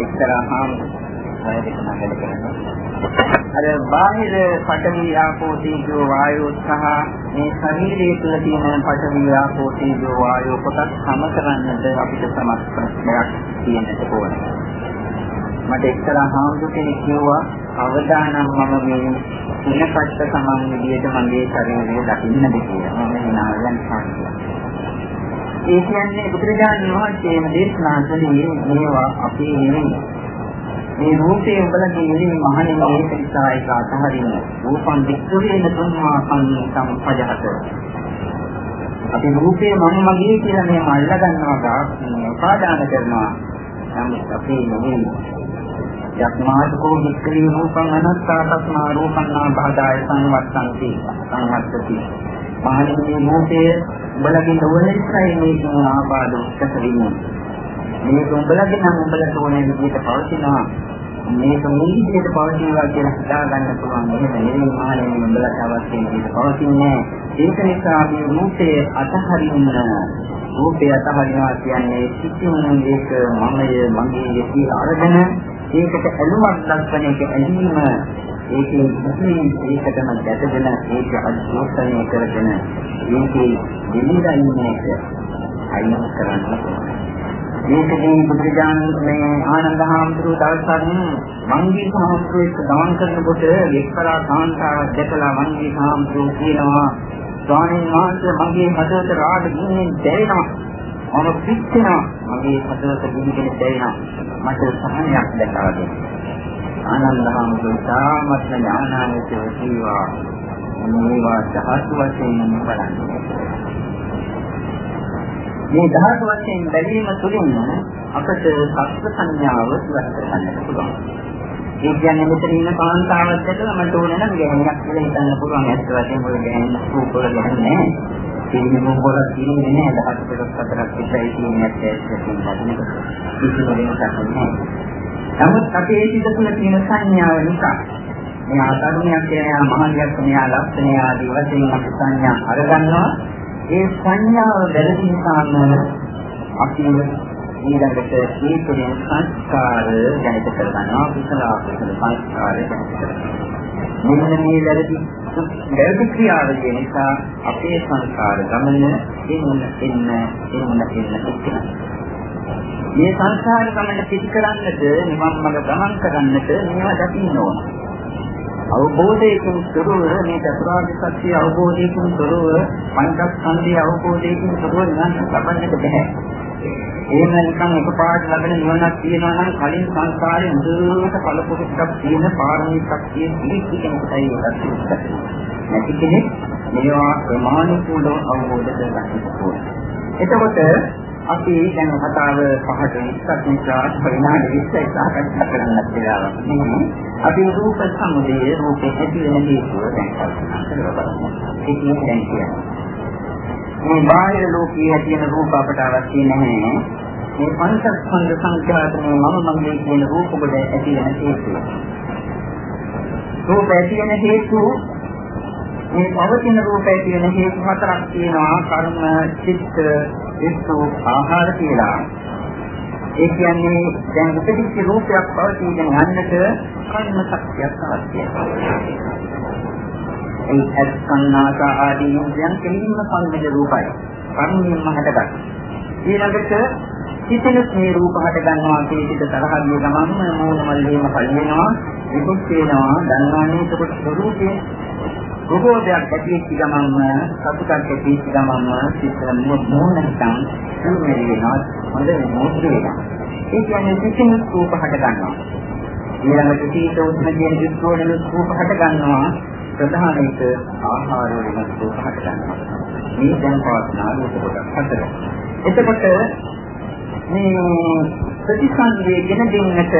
එක්තරා හාමුදුරුවෝ සය දෙක නගල කරනවා. අර බාහිර පඨවි ආපෝ තේජෝ වායෝ සහ මේ ශරීරයේ තුල තියෙන පඨවි ආපෝ තේජෝ වායෝ කොටස් සම කරන්නට අපිට සමත් ප්‍රශ්නයක් තියෙන්නට ඕන. මට එක්තරා හාමුදුර කෙනෙක් කිව්වා අවදානම් මම මේ සිනකට සමාන විදියට මගේ ශරීරය දකින්නද කියලා. මම හිනාවෙන් සාකච්ඡා ඒ කියන්නේ බුදුරජාණන් වහන්සේම දේශනා කළේ මේවා අපේ නෙවෙයි මේ රූපේ උඹලගේ ඉන්නේ මහණෙනි ඒක නිසා ඒක අතහරින්න. රූපං වික්ඛුරේන තුන්මා සංසම් පජහත. අපි රූපේ මම මගේ කියලා මේ මල්ල ගන්නවා උපාදාන කරනවා. නමුත් අපේ නෙවෙයි. යක්මාදකෝ වික්ඛරේ රූපං අනත්තාතස්මා රූපං නා බාධාය සංවත්තන්ති සංවත්තති. මහණෙනි රූපේ උඹලගේ නොවනයිසයි මේ ආපාද උත්තර වෙන්නේ. මේක උඹලගේ නම් උඹලට ඕනේ විදිහට පවතිනවා. මේක මේ විදිහට පවතිනවා කියලා හිතා ගන්න පුළුවන්. එහෙම නෙවෙයි මහණෙනි උඹලට අවශ්‍ය විදිහට පවතින්නේ. ඒක නිසා මේ රූපය අතහරින්න රූපය අතහරිනවා කියන්නේ සිතින් ඒක මමය මගේ කියලා අරගෙන ඒකට ඇලුමක් දක්වන එක ඇලීම ඒකේ මුලින් ඒකටම දැකගෙන ඒක අද්භූතණය කරගෙන මේකේ දෙලිලා ඉන්න එක අයින් කරන්න ඕනේ. මේකදී බුදුරජාණන් මේ ආනන්ද හාමුදුරුව දවසක් මංගී සාමුද්‍රෝ එක්ක ගමන් කරනකොට එක්තරා කාන්තාවක් දැකලා මංගී සාමුද්‍රෝ කියනවා ස්වාමීන් වහන්සේ මගේ හදවත රාග ගින්නෙන් දැවෙනවා මම පිච්චෙනවා. මගේ හදවත ගින්නෙන් දැවෙනවා මට සහනයක් දැකලා දෙන්න ආනන්ද හාමුදුරුවෝ තාමත් ඥානාවචෝ ජීවා මේවා දහස් වශයෙන් බලන්නේ. මේ ධාතු වශයෙන් බැලීම තුළින් අපට සත්‍ය සංඥාව ඉවත් කරගන්නට පුළුවන්. ඒ කියන්නේ මෙතන ඉන්න කාන්තාවක් දැකලා මට ඕන නම් ගැහණියක් කියලා හිතන්න පුළුවන්. ඇත්ත වශයෙන්ම ඔය ගැහණියක් රූපවල ගැහන්නේ පිළිම වල කියන්නේ නැහැ දහස් දෙකක් හතරක් විතරයි කියන්නේ ඇත්තටම කිසිම වෙනසක් නැහැ. නමුත් අපේ සිත තුළ තියෙන සංඥාව නිසා මේ ආතරුණයක් කියන මහලියක් මෙයා ලක්ෂණ ආදී වශයෙන් අපි සංඥා අරගන්නවා. ඒ සංඥාව බැලීම නිසාම අපි ඊළඟට මේ තුළින් සංස්කාර ජනිත කරගන්නවා කුසල අකුසල සංස්කාර ජනිත කරගන්නවා. මෙන්න මේ වැරදි වැරදි ක්‍රියාවලිය නිසා අපේ සංස්කාර ගමන එන්න එන්න එන්න එන්න එක්කන. මේ සංස්කාර ගමන පිටි කරන්නට නිවන් මඟ ගමන් කරන්නට මේවා දකින්න ඕන. අවබෝධයකින් තොරව මේ චතුරාර්ය සත්‍ය අවබෝධයකින් තොරව පංචස්කන්ධය අවබෝධයකින් තොරව නිවන් ලබන්නට බෑ. එහෙම නිකන් එකපාරට ලැබෙන නිවනක් තියෙනවා නම් කලින් සංසාරේ මුදුවට කලපොකටක් තියෙන පාරමී ශක්තිය පිළිච්ච කෙනෙකුටයි ඒකත් නැති කෙනෙක් මේවා ප්‍රමාණිකූලව අවබෝධ කරගන්න ඕනේ. එතකොට අපි දැන් කතාව පහට ඉස්සත් නිසා පරිණාමය විශ්ය සාකච්ඡා කරන්නත් වෙලාවක් නෙමෙයි. අපි රූප සමුදය රූපේ ඇති වෙන හේතුව දැන් කල්පනා කරලා බලමු. ඒක දැන් කියන්නේ. මේ බාහිර ලෝකයේ තියෙන රූප අපට අවශ්‍ය නැහැ. මේ පංචස්කන්ධ සංඛ්‍යාතනේ මම මගේ කියන රූප කොට ඇති වෙන හේතුව. රූප ඇති වෙන හේතු මේ පවතින රූප ඇති වෙන හේතු හතරක් තියෙනවා කර්ම, චිත්ත, විස්සු, ආහාර කියලා. ඒ කියන්නේ දැන් උපදිච්ච රූපයක් පවතින යන්නට කර්ම ශක්තියක් අවශ්‍යයි. ඒ අස්කන්නාස ආදී යම් කෙලින්ම සංවිද රූපයි. කර්මයෙන්ම හටගන්න. ඊළඟට සිතෙනුත් මේ රූප හට ගන්නවා කියන සිත තරහ ගිය ගමන් මූණ මල්ලේම පල් වෙනවා විකුත් වෙනවා දන්නවනේ ඒකට ස්වરૂපේ රූපෝදයක් ඇතිවෙච්ච ගමන්ම සතුටක් ඇතිවෙච්ච ගමන්ම සිත මූණ හිතන් සුමේ වෙනවා හොඳ මොහොත වෙනවා ඒ කියන්නේ සිතෙනුත් රූප හට ගන්නවා ඊළඟට සීත උෂ්ණ කියන දුක්ඛෝණන රූප හට ගන්නවා ප්‍රධාන එක ආහාර වෙනස් රූපහට ගන්නවා. මේ දැන් පවත්නා රූප කොටස් හතර. එතකොට මේ ප්‍රතිසංවේග ගෙන දෙන්නට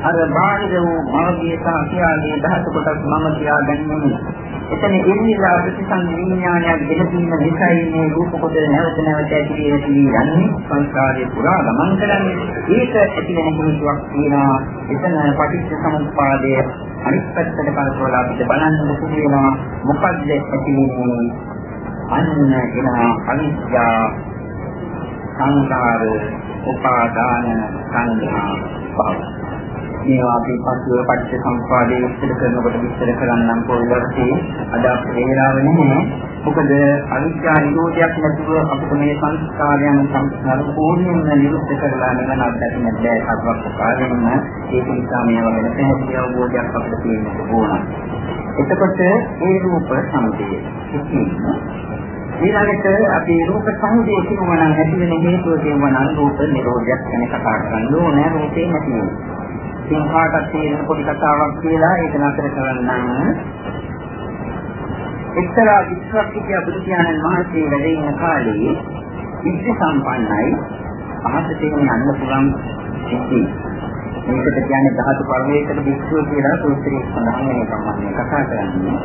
අර බාහිර වූ මාර්ගයේ සහ කියාගේ ධාතු කොටස් මම කියා ගැනීම. එතන ඉන්දිලා ප්‍රතිසං විඥානයක් දෙකීම නිසායි මේ රූප කොට නැවත නැවත ඇති යන්නේ සංස්කාරයේ පුරා ගමන් කරන්නේ. ඒක ඇති වෙන හේතුවක් තියෙනවා. එතන පටිච්ච සමුප්පාදය අනිත් පැත්තට කරකවලා අපිට බලන්න පුළුවන් වෙනවා. මොකද්ද ඇති වෙන්නේ? අන්න එනවා අනිත්‍ය සංකාර උපාදාන සංඥා භව මේවා අපි පසුව පටිච්ච සම්පදායේ විස්තර කරනකොට විස්තර කරන්නම් පොළොවටදී අද අපේ වේලාව නැහැ. මොකද අවිද්‍යා නිරෝධයක් නැතුව අපිට මේ සංස්කාරයන් සම්පූර්ණයෙන්ම නිරුද්ධ කරලා නිවන අත්දැකීම බැහැ කතාවක් කාර්යෙන්න ඒක නිසා මේවා ගැන පැහැදිලි අවබෝධයක් අපිට තියෙන්න ඕන. එතකොට ඒ රූප සමුදය ඊළඟට අපි රූප සංදේ කියනවා නම් ඇති වෙන හේතුව කියනවා නම් රූප නිරෝධයක් ගැන කතා කරන්න ඕනේ රූපේ නැති වෙනවා. සිංහාටත් තියෙන පොඩි කතාවක් කියලා ඒක නතර කරන්නම්. එක්තරා විශ්වක්තිය බුදු පියාණන් වහන්සේ වැඩ ඉන්න කාලේ විද්‍ය සම්පන්නයි අහස තියෙන යන්න පුළුවන් සිද්ධි. මේකට කියන්නේ ධාතු පරිවේකක විශ්ව කියලා සූත්‍රයේ සඳහන් වෙන සම්බන්ධයෙන් කතා කරන්නේ.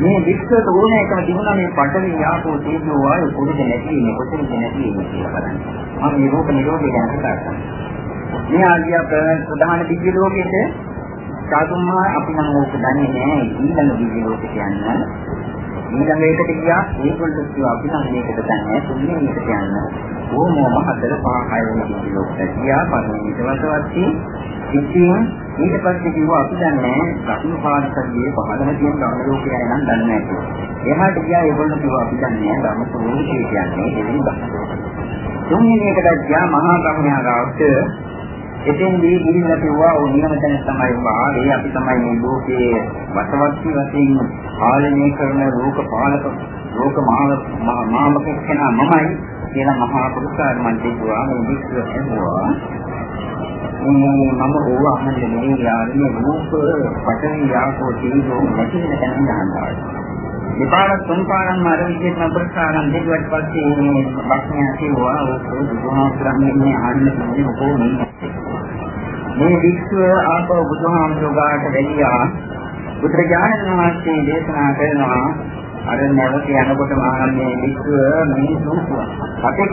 මේ විශ්වයට ඕන එකම තිබුණා මේ පඩවි යාපෝ තේජෝ වායු පොඩි නැති වෙන්නේ කොතනද නැති වෙන්නේ කියලා බලන්න. මම මේ රූප නිරෝධය ගැන කතා කරනවා. මේ ආගිය ප්‍රධාන දිව්‍ය ලෝකෙට. සාතුම්මා අපි නම් ඕක දන්නේ නැහැ. ඊළඟ දිව්‍ය ලෝකෙ කියන්නේ ඊළඟ එකට ගියා. ඒගොල්ලෝ කිව්වා අපි නම් මේකට දන්නේ තුන්වෙනි එකට යන්න. ඕමම හතර පහ හය වෙනි දිව්‍ය ලෝකෙට. ගියා පළවෙනි දවසවත්ටි ඉතින් ඊට පස්සේ කිව්වා අපි දන්නේ රත්න පාරකදී පහළම තියෙන ධර්ම ලෝකය නම් දන්නේ නැහැ. කියලා. එහාට ගියා ඒගොල්ලෝ කිව්වා අපි දන්නේ ධර්ම ස්වરૂපය කියන්නේ දෙවෙනි ධර්ම. තුන්වෙනි එකට ගියා මහා බ්‍රහ්මයා ගාවට එතෙන්දී ගිහිල්ලා කිව්වා ඕ නියම තැන තමයි ආවේ අපි තමයි මේ ලෝකයේ වසවත්ති වශයෙන් පාලනය කරන ලෝක පාලක ලෝක මාමක කෙනා මමයි කියලා මහා පුරුෂාර මන්ත්‍රීතුවා මේ විශ්ව එනවා මම ඕව අහන්නේ මේ යාළුවේ රූප පටන් යාකෝ තීරෝ නැති වෙන තැන ගන්නවා. විපාක තුන් පාරක් මාර විදිහට අපරසාරම් දෙවිවට පස්සේ මේ බක්ඥා කිව්වා ඔක බුදුහාමුදුරන්ගේ ආන්න කියන්නේ මොකෝ මේ විශ්ව ආපව බුදුහාමුදුරුවෝ ගාට දෙලියා බුදුරජාණන් වහන්සේ දේශනා කරනවා අර නැවත යනකොට මම මේ වික්ෂුව මිනිස්සු අපේ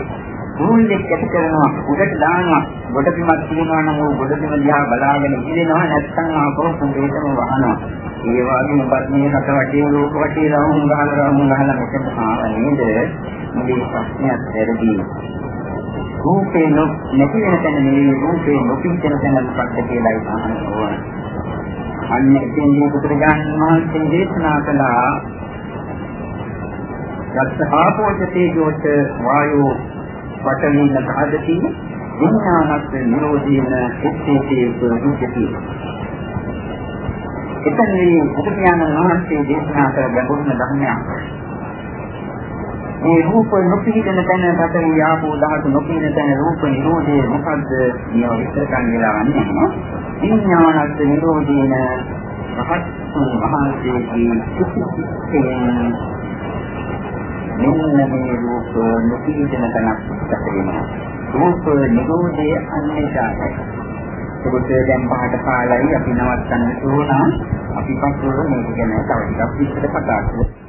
මූල්‍යෙක් ඇති කරනවා උඩට දානවා. ගොඩ බිමක් තියෙනවා නම් ਉਹ ගොඩ බිම දිහා බලාගෙන ඉඳිනවා නැත්නම් ආපහු කුඹේටම වහනවා. ඒ වගේම ඔබත් මේ රට වටේ ලෝක වටේ රවුම් ගහලා රවුම් ගහලා මෙතන ආව නේද? මේ ප්‍රශ්නයක් වැරදි රූපේ නැති වෙන තැන නෙවෙයි රූපේ නොපිච්චෙන තැන මොකක්ද කියලායි අහන්න ඕන. අන්න එතෙන්දී බුදුරජාණන් වහන්සේ දේශනා කළා. යත්ථාපෝච තේජෝච වායෝ පඨවින සාධති විඥානස්ස නිරෝධීන එත්තේතේ දුක්ඛති එතනදී බුදුපියාණන් වහන්සේ දේශනා කළ ගැඹුරුම ධර්මයක්. මේ රූප නොපිහිටන තැන පතරි ආපෝ ධාතු නොපිහිටන තැන රූප නිරෝධයේ මොකද්ද කියව විස්තර කරන්න වෙලා නැහැ විඥානස්ස නිරෝධීන රහත් මහන්සේගේ සුඛිතයෙන් මෙන්න මේ රූප නොපිහිටන තැනක් ගත වෙනවා. රූප නිරෝධය අන්නේසාරයි. ඒකට දැන් පහට කාලයි අපි නවත්තන්න ඕන. අපි පස්සේ මේක ගැන තව ටිකක් විස්තර කතා කරමු.